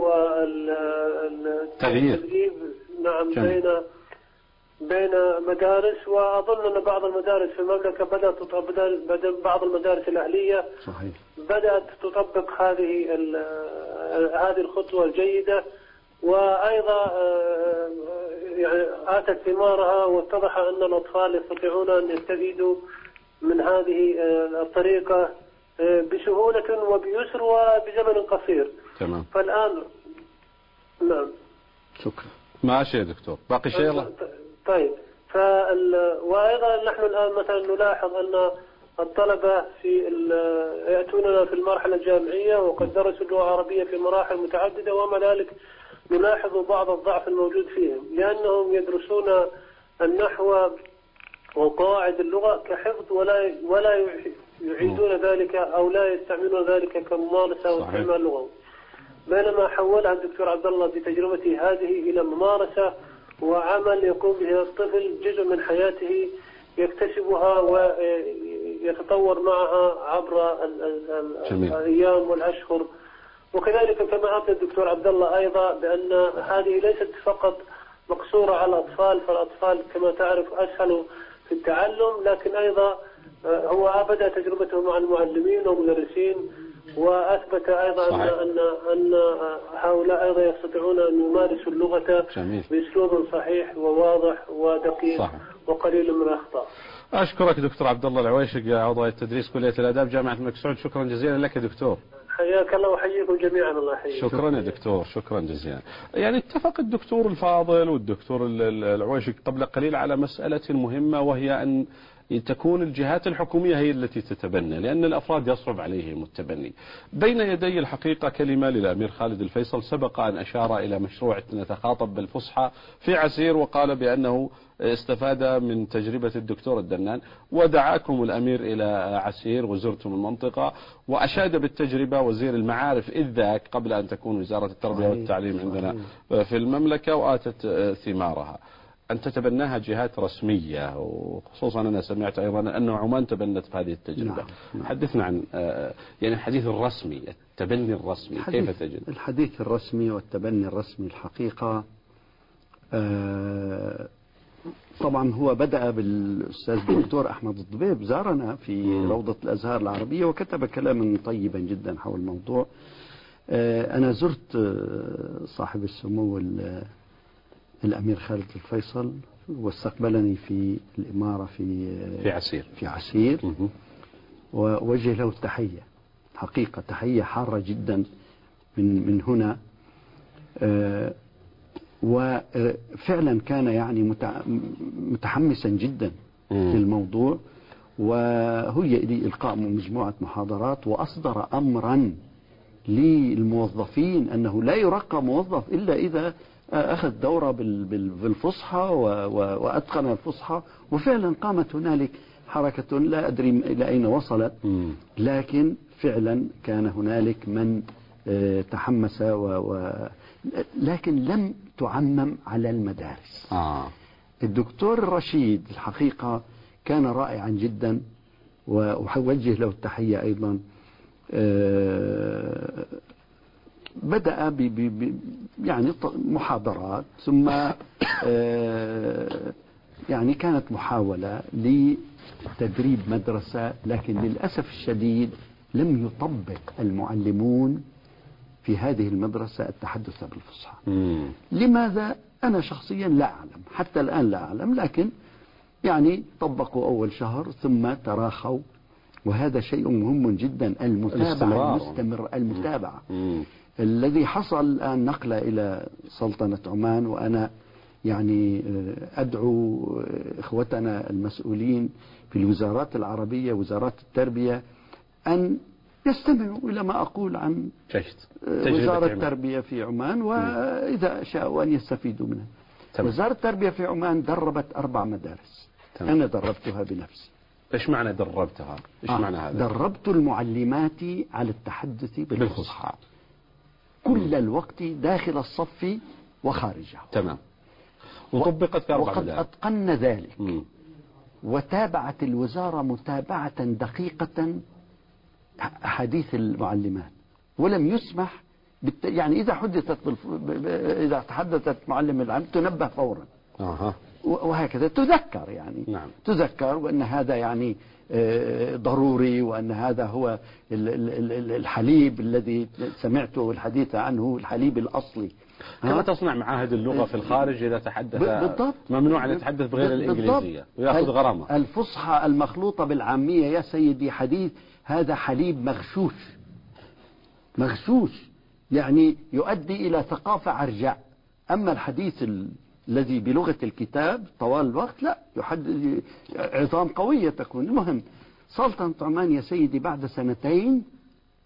تغيير. والتدريب نعم جميل. بين بين مدارس وأظن أن بعض المدارس في المملكة بدأت تطبق بعض المدارس الأهلية صحيح. بدأت تطبق هذه هذه الخطوة الجيدة وأيضا آه، يعني آتت ثمارها واتضح أن الأطفال يستطيعون أن يستفيدوا من هذه آه، الطريقة آه، بسهولة وبيسر وبزمن قصير. تمام. فالآن نعم. شكرا. ماشي يا دكتور؟ باقي شيء الله طيب فال... وأيضا نحن الآن مثلا نلاحظ أن الطلبة في ال... يأتوننا في المرحلة الجامعية وقد درسوا اللغة العربية في مراحل متعددة ومع ذلك نلاحظ بعض الضعف الموجود فيهم لأنهم يدرسون النحو وقواعد اللغة كحفظ ولا ولا يع- يعيدون ذلك أو لا يستعملون ذلك كممارسة صحيح. واستعمال لغوي. بينما حولها الدكتور عبد الله بتجربته هذه إلى ممارسة وعمل يقوم به الطفل جزء من حياته يكتسبها ويتطور معها عبر جميل. الأيام والأشهر وكذلك كما اثنى الدكتور عبد الله أيضا بأن هذه ليست فقط مقصورة على الأطفال فالأطفال كما تعرف أسهل في التعلم لكن أيضا آه، هو بدا تجربته مع المعلمين والمدرسين وأثبت أيضا صحيح. ان أن ان هؤلاء أيضا يستطيعون أن يمارسوا اللغة جميل. بأسلوب صحيح وواضح ودقيق صحيح. وقليل من الأخطاء. أشكرك دكتور عبد الله العويشق عضو هيئة تدريس كلية الأداب جامعة الملك سعود شكرا جزيلا لك يا دكتور حياك الله وحييكم جميعا الله يحييكم. شكرا يا دكتور شكرا جزيلا يعني اتفق الدكتور الفاضل والدكتور ال- ال- العويشق قبل قليل على مسألة مهمة وهي أن تكون الجهات الحكومية هي التي تتبنى لأن الأفراد يصعب عليهم التبني. بين يدي الحقيقة كلمة للأمير خالد الفيصل سبق أن أشار إلى مشروع نتخاطب بالفصحى في عسير وقال بأنه استفاد من تجربة الدكتور الدنان. ودعاكم الأمير إلى عسير وزرتم المنطقة وأشاد بالتجربة وزير المعارف إذ ذاك قبل أن تكون وزارة التربية والتعليم عندنا. في المملكة وآتت ثمارها. أن تتبناها جهات رسمية وخصوصا أنا سمعت أيضا أن عمان تبنت في هذه التجربة نعم، نعم. حدثنا عن آه، يعني الحديث الرسمي التبني الرسمي كيف تجد الحديث الرسمي والتبني الرسمي الحقيقة آه، طبعا هو بدأ بالأستاذ الدكتور أحمد الضبيب زارنا في. روضة الأزهار العربية وكتب كلاما طيبا جدا حول الموضوع آه، أنا زرت صاحب السمو ال- الأمير خالد الفيصل واستقبلني في الإمارة في في عسير في عسير. ووجه له التحية حقيقة تحية حارة جدا من من هنا آه، وفعلا كان يعني متحمسا جدا مم. الموضوع وهي لي إلقاء مجموعة محاضرات وأصدر أمرا للموظفين أنه لا يرقى موظف إلا إذا أخذ دورة بال- بال- بالفصحى وأتقن الفصحى وفعلا قامت هنالك حركة لا أدري إلى أين وصلت. لكن فعلا كان هنالك من آه، تحمس و لكن لم تعمم على المدارس آه. الدكتور الرشيد الحقيقة كان رائعا جدا وأوجه له التحية أيضا آه، بدأ يعني محاضرات ثم آه، يعني كانت محاولة لتدريب مدرسة لكن للأسف الشديد لم يطبق المعلمون في هذه المدرسة التحدث بالفصحى. لماذا أنا شخصيا لا أعلم حتى الآن لا أعلم لكن يعني طبقوا أول شهر ثم تراخوا وهذا شيء مهم جدا المتابعة. المستمر المتابعة مم. الذي حصل الآن نقلة إلى سلطنة عمان وأنا يعني آه، أدعو آه، إخوتنا المسؤولين في الوزارات العربية وزارات التربية أن يستمعوا إلى ما أقول عن آه، وزارة. التربية في عمان وإذا شاءوا أن يستفيدوا منها تمام. وزارة التربية في عمان دربت أربع مدارس تمام. أنا دربتها بنفسي إيش معنى دربتها؟ إيش آه، معنى هذا؟ دربت المعلمات على التحدث بالفصحى كل الوقت داخل الصف وخارجه. تمام. وطبقت في أربع وقد مدارس أتقن ذلك. مم. وتابعت الوزارة متابعة دقيقة أحاديث المعلمات. ولم يسمح بالت... يعني إذا حدثت بالف... إذا تحدثت معلم العام تنبه فورا. أها. و- وهكذا. تذكر يعني. نعم. تذكر وأن هذا يعني ضروري وأن هذا هو ال- ال- ال- الحليب الذي سمعته الحديث عنه الحليب الأصلي. كما؟ تصنع معاهد اللغة في الخارج إذا تحدث بالضبط. ممنوع أن يتحدث بغير. الإنجليزية ويأخذ غرامة. الفصحى المخلوطة بالعامية يا سيدي حديث هذا حليب مغشوش. مغشوش. يعني يؤدي إلى ثقافة عرجاء. أما الحديث ال- الذي بلغة الكتاب طوال الوقت لا يحدد عظام قوية تكون. المهم سلطنة عمان يا سيدي بعد سنتين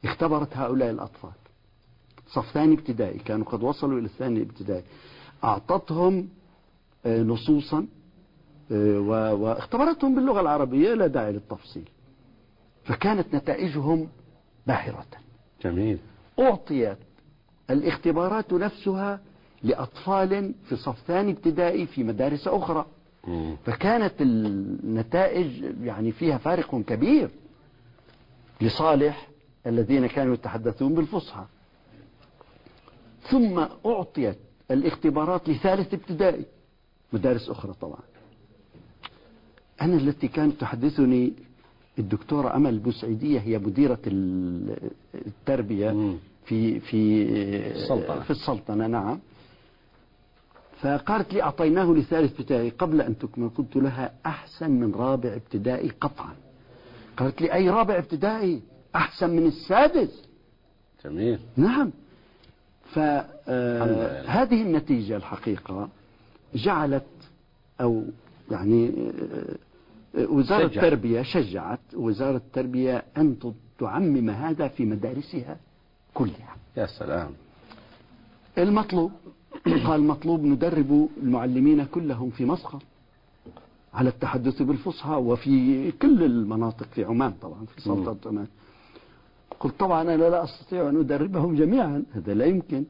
اختبرت هؤلاء الأطفال. صف ثاني ابتدائي كانوا قد وصلوا إلى الثاني ابتدائي. أعطتهم آه، نصوصا آه، واختبرتهم باللغة العربية لا داعي للتفصيل. فكانت نتائجهم باهرة. جميل. أعطيت الاختبارات نفسها لأطفال في صف ثاني ابتدائي في مدارس أخرى. فكانت النتائج يعني فيها فارق كبير لصالح الذين كانوا يتحدثون بالفصحى ثم أعطيت الاختبارات لثالث ابتدائي مدارس أخرى طبعا أنا التي كانت تحدثني الدكتورة أمل البوسعيدية هي مديرة ال- التربية. في في السلطنة. في السلطنة نعم فقالت لي أعطيناه لثالث ابتدائي قبل أن تكمل. قلت لها أحسن من رابع ابتدائي قطعا. قالت لي أي رابع ابتدائي؟ أحسن من السادس. جميل. نعم. فهذه النتيجة الحقيقة جعلت أو يعني آه، آه، وزارة شجعت. التربية شجعت وزارة التربية أن تعمم هذا في مدارسها كلها. يا سلام. المطلوب قال مطلوب ندرب المعلمين كلهم في مسقط على التحدث بالفصحى وفي كل المناطق في عمان طبعا في سلطنة عمان. قلت طبعا أنا لا أستطيع أن أدربهم جميعا هذا لا يمكن.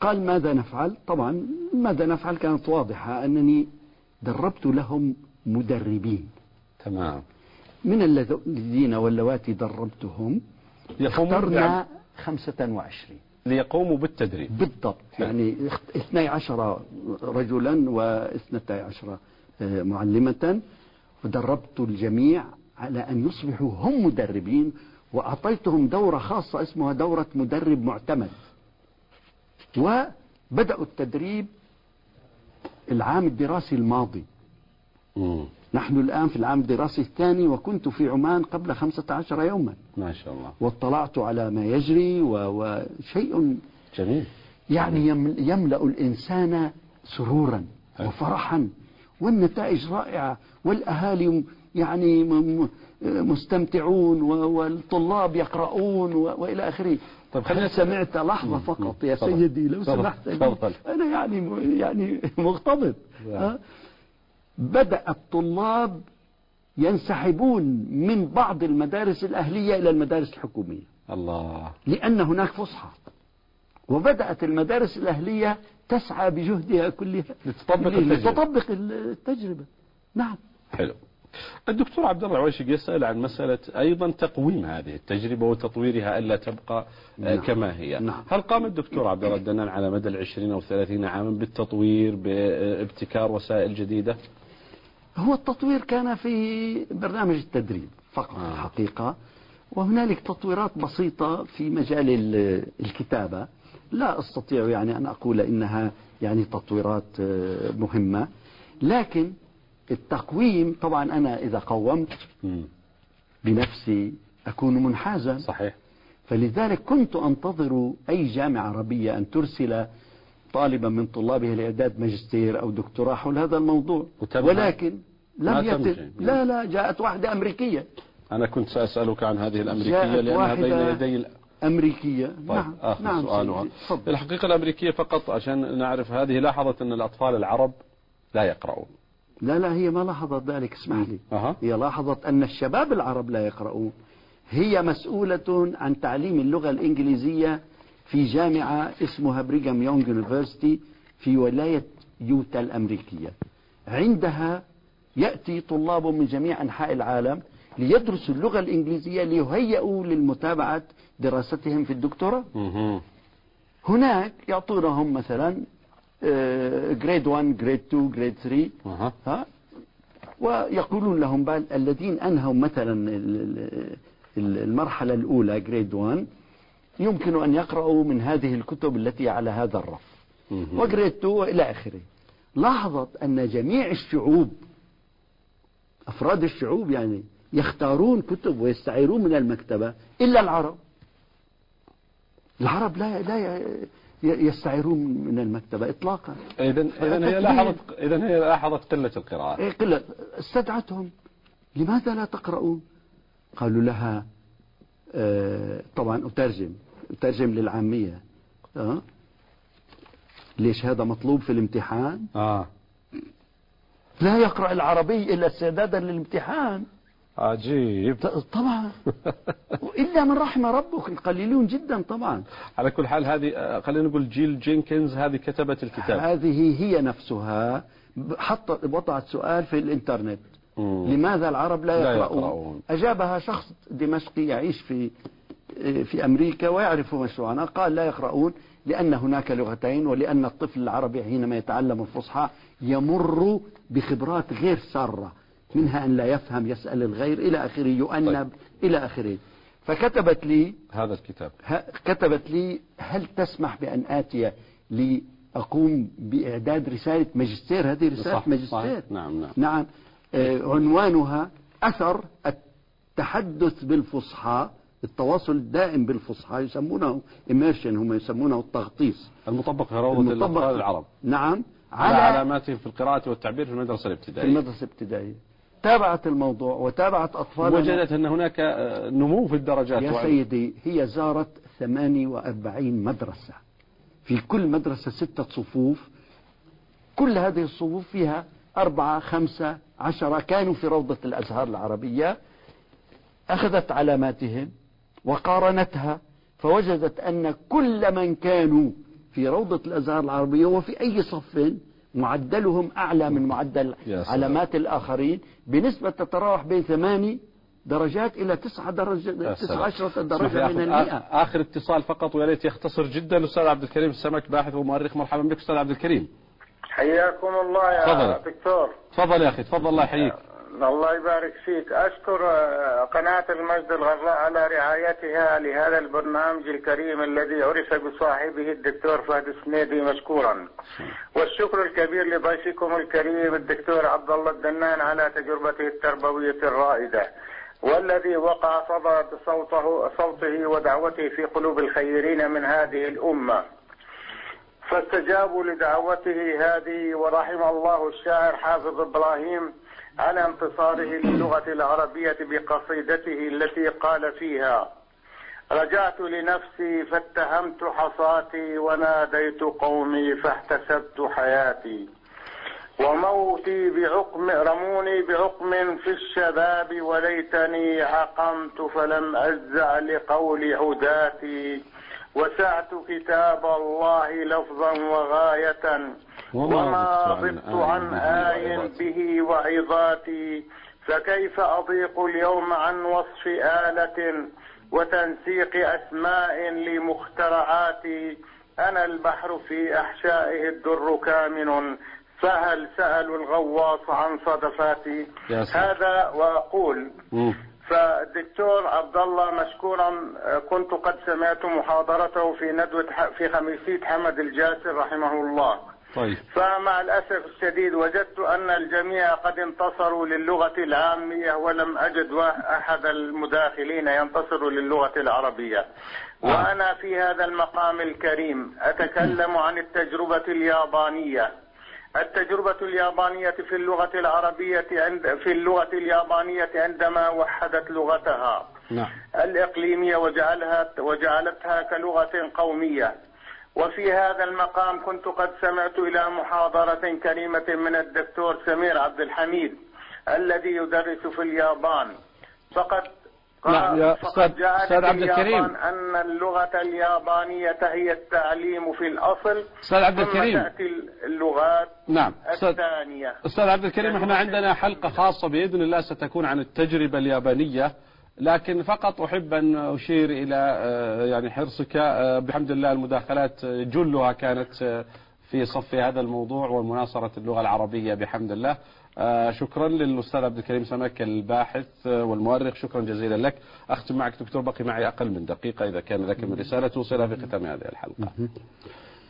قال ماذا نفعل؟ طبعا ماذا نفعل؟ كانت واضحة أنني دربت لهم مدربين. تمام. من الذين واللواتي دربتهم؟ يقومون اخترنا بع- 25 ليقوموا بالتدريب. بالضبط. يعني اخت- 12 رجلا واثنتي عشر آه، معلمة ودربت الجميع على أن يصبحوا هم مدربين وأعطيتهم دورة خاصة اسمها دورة مدرب معتمد. وبدأوا التدريب العام الدراسي الماضي. مم. نحن الآن في العام الدراسي الثاني وكنت في عمان قبل 15 يوما ما شاء الله واطلعت على ما يجري وشيء جميل يعني يم- يملأ الإنسان سرورا أيوة. وفرحا والنتائج رائعة والأهالي يعني مستمتعون والطلاب يقرؤون وإلى آخره طيب خلينا سمعت لحظة. فقط يا. سيدي لو. سمحت. أنا يعني يعني مغتبط نعم. بدأ الطلاب ينسحبون من بعض المدارس الأهلية إلى المدارس الحكومية. الله. لأن هناك فصحى وبدأت المدارس الأهلية تسعى بجهدها كلها. لتطبق التجربة. لتطبق التجربة. نعم. حلو. الدكتور عبد الله العويشق يسأل عن مسألة أيضا تقويم هذه التجربة وتطويرها ألا تبقى آه، نعم. كما هي. نعم. هل قام الدكتور عبد الله الدنان على مدى العشرين أو ثلاثين عاما بالتطوير بإبتكار وسائل جديدة؟ هو التطوير كان في برنامج التدريب فقط آه. الحقيقة وهنالك تطويرات بسيطة في مجال ال- الكتابة لا أستطيع يعني أن أقول إنها يعني تطويرات آه، مهمة لكن التقويم طبعا أنا إذا قومت. بنفسي أكون منحازا صحيح فلذلك كنت أنتظر أي جامعة عربية أن ترسل طالبا من طلابها لإعداد ماجستير أو دكتوراه حول هذا الموضوع. ولكن لم تم يتم. لا لا جاءت واحدة أمريكية. أنا كنت سأسألك عن هذه الأمريكية جاءت لأنها بين واحدة يدي أمريكية. طيب نعم آخر نعم سؤالها. الحقيقة الأمريكية فقط عشان نعرف هذه لاحظت أن الأطفال العرب لا يقرؤون. لا لا هي ما لاحظت ذلك. اسمح لي. أها. هي لاحظت أن الشباب العرب لا يقرؤون. هي مسؤولة عن تعليم اللغة الإنجليزية في جامعة اسمها بريغام يونغ يونيفرسيتي في ولاية يوتا الأمريكية عندها يأتي طلاب من جميع أنحاء العالم ليدرسوا اللغة الإنجليزية ليهيئوا للمتابعة دراستهم في الدكتوراه. هناك يعطونهم مثلا grade 1 grade 2 grade 3 أها. ها ويقولون لهم الذين أنهوا مثلا ال- ال- المرحلة الأولى grade 1 يمكن أن يقرأوا من هذه الكتب التي على هذا الرف. 2 والى آخره. لاحظت أن جميع الشعوب أفراد الشعوب يعني يختارون كتب ويستعيرون من المكتبة إلا العرب. العرب لا لا يستعيرون من المكتبة اطلاقا. إذا إذا هي. لاحظت إذا هي لاحظت قلة القراءة. إيه قلة استدعتهم. لماذا لا تقرؤون؟ قالوا لها طبعا أترجم أترجم للعامية. آه؟ ليش هذا مطلوب في الامتحان؟ آه. لا يقرأ العربي إلا استعدادا للامتحان. عجيب. طبعا. إلا من رحم ربك القليلون جدا طبعا. على كل حال هذه آه، خلينا نقول جيل جينكنز هذه كتبت الكتاب. هذه هي نفسها. حطت وضعت سؤال في الإنترنت. لماذا العرب لا لا يقرؤون, يقرؤون. أجابها شخص دمشقي يعيش في في أمريكا ويعرف مشروعنا قال لا يقرؤون لأن هناك لغتين ولأن الطفل العربي حينما يتعلم الفصحى يمر بخبرات غير سارة منها أن لا يفهم يسأل الغير إلى آخره يؤنب إلى آخره. فكتبت لي هذا الكتاب. كتبت لي هل تسمح بأن آتي لأقوم بإعداد رسالة ماجستير؟ هذه رسالة ماجستير. نعم، نعم. نعم. آه، عنوانها أثر التحدث بالفصحى التواصل الدائم بالفصحى يسمونه immersion هم يسمونه التغطيس. المطبق في روضة الأطفال العرب. نعم. على على علاماتهم في القراءة والتعبير في المدرسة في الابتدائية المدرسة الابتدائية. تابعت الموضوع وتابعت أطفالنا وجدت أن هناك آه، نمو في الدرجات. يا وعلى- سيدي هي زارت 48 مدرسة. في كل مدرسة ستة صفوف. كل هذه الصفوف فيها أربعة خمسة عشرة كانوا في روضة الأزهار العربية أخذت علاماتهم وقارنتها فوجدت أن كل من كانوا في روضة الأزهار العربية وفي أي صف معدلهم أعلى من معدل. علامات الآخرين بنسبة تتراوح بين ثماني درجات إلى تسعة درجة. تسعة عشرة درجة من المئة آخر اتصال فقط ويا ريت يختصر جدا أستاذ عبد الكريم السمك باحث ومؤرخ مرحبا بك أستاذ عبد الكريم حياكم الله يا تفضل. دكتور. تفضل يا أخي تفضل الله يحييك. الله يبارك فيك. أشكر آه، قناة المجد الغراء على رعايتها لهذا البرنامج الكريم الذي عرف بصاحبه الدكتور فهد السنيدي مشكورا. والشكر الكبير لضيفكم الكريم الدكتور عبد الله الدنان على تجربته التربوية الرائدة والذي وقع صدى صوته صوته ودعوته في قلوب الخيرين من هذه الأمة. فاستجابوا لدعوته هذه ورحم الله الشاعر حافظ إبراهيم على انتصاره للغة العربية بقصيدته التي قال فيها رجعت لنفسي فاتهمت حصاتي وناديت قومي فاحتسبت حياتي وموتي بعقم رموني بعقم في الشباب وليتني عقمت فلم أجزع لقول عداتي وسعت كتاب الله لفظا وغاية وما ضبت عن آي به وعظاتي. فكيف أضيق اليوم عن وصف آلة وتنسيق أسماء لمخترعاتي أنا البحر في أحشائه الدر كامن فهل سألوا الغواص عن صدفاتي. هذا وأقول مم. فالدكتور عبد الله مشكورا آه، كنت قد سمعت محاضرته في ندوة في خميسية حمد الجاسر رحمه الله. طيب. فمع الأسف الشديد وجدت أن الجميع قد انتصروا للغة العامية ولم أجد أحد المداخلين ينتصر للغة العربية. وأنا في هذا المقام الكريم أتكلم عن التجربة اليابانية. التجربة اليابانية في اللغة العربية عند في اللغة اليابانية عندما وحدت لغتها. نعم. الإقليمية وجعلها وجعلتها كلغة قومية. وفي هذا المقام كنت قد سمعت إلى محاضرة كريمة من الدكتور سمير عبد الحميد الذي يدرس في اليابان. فقد نعم، يا فقد عبد الكريم. أن اللغة اليابانية هي التعليم في الأصل أستاذ عبد الكريم. تأتي اللغات نعم الثانية أستاذ عبد الكريم إحنا عندنا حلقة خاصة بإذن الله ستكون عن التجربة اليابانية لكن فقط أحب أن أشير إلى آه، يعني حرصك آه، بحمد الله المداخلات جلها كانت آه، في صف هذا الموضوع ومناصرة اللغة العربية بحمد الله آه، شكرا للأستاذ عبد الكريم سمك الباحث آه، والمؤرخ. شكرا جزيلا لك. أختم معك دكتور بقي معي أقل من دقيقة إذا كان لك من رسالة توصلها في ختام هذه الحلقة.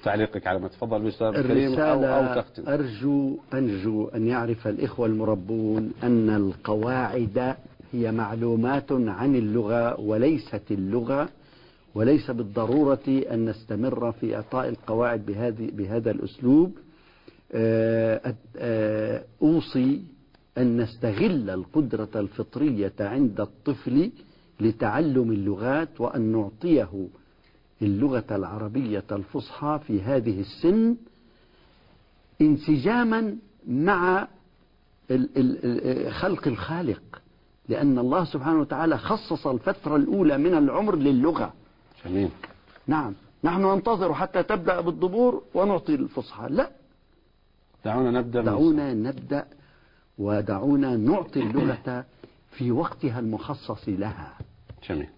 تعليقك على ما تفضل بالأستاذ عبد الكريم أو, أو الرسالة تختم أرجو أرجو أن يعرف الإخوة المربون أن القواعد هي معلومات عن اللغة وليست اللغة وليس بالضرورة أن نستمر في إعطاء القواعد بهذه بهذا الأسلوب. آه، أوصي أن نستغل القدرة الفطرية عند الطفل لتعلم اللغات وأن نعطيه اللغة العربية الفصحى في هذه السن انسجاما مع ال- خلق الخالق. لأن الله سبحانه وتعالى خصص الفترة الأولى من العمر للغة. جميل. نعم. نحن ننتظر حتى تبدأ بالضبور ونعطي الفصحى. لا. دعونا نبدأ دعونا نبدأ ودعونا نعطي اللغة في وقتها المخصص لها. جميل.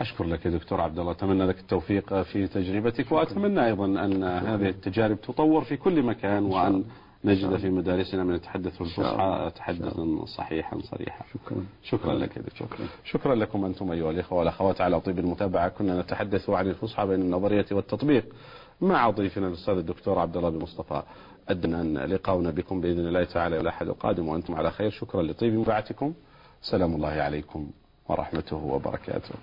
أشكر لك يا دكتور عبد الله. أتمنى لك التوفيق في تجربتك وأتمنى أيضا أن هذه التجارب تطور في كل مكان وأن نجد في مدارسنا من يتحدث الفصحى تحدثا صحيحا صريحا. شكرا. شكرا لك يا دكتور. شكرا. لكم أنتم أيها الإخوة والأخوات على طيب المتابعة. كنا نتحدث عن الفصحى بين النظرية والتطبيق مع ضيفنا الأستاذ الدكتور عبد الله بن مصطفى أدنى أن لقاؤنا بكم بإذن الله تعالى يوم الأحد القادم وأنتم على خير. شكرا لطيب مبعتكم سلام الله عليكم ورحمته وبركاته.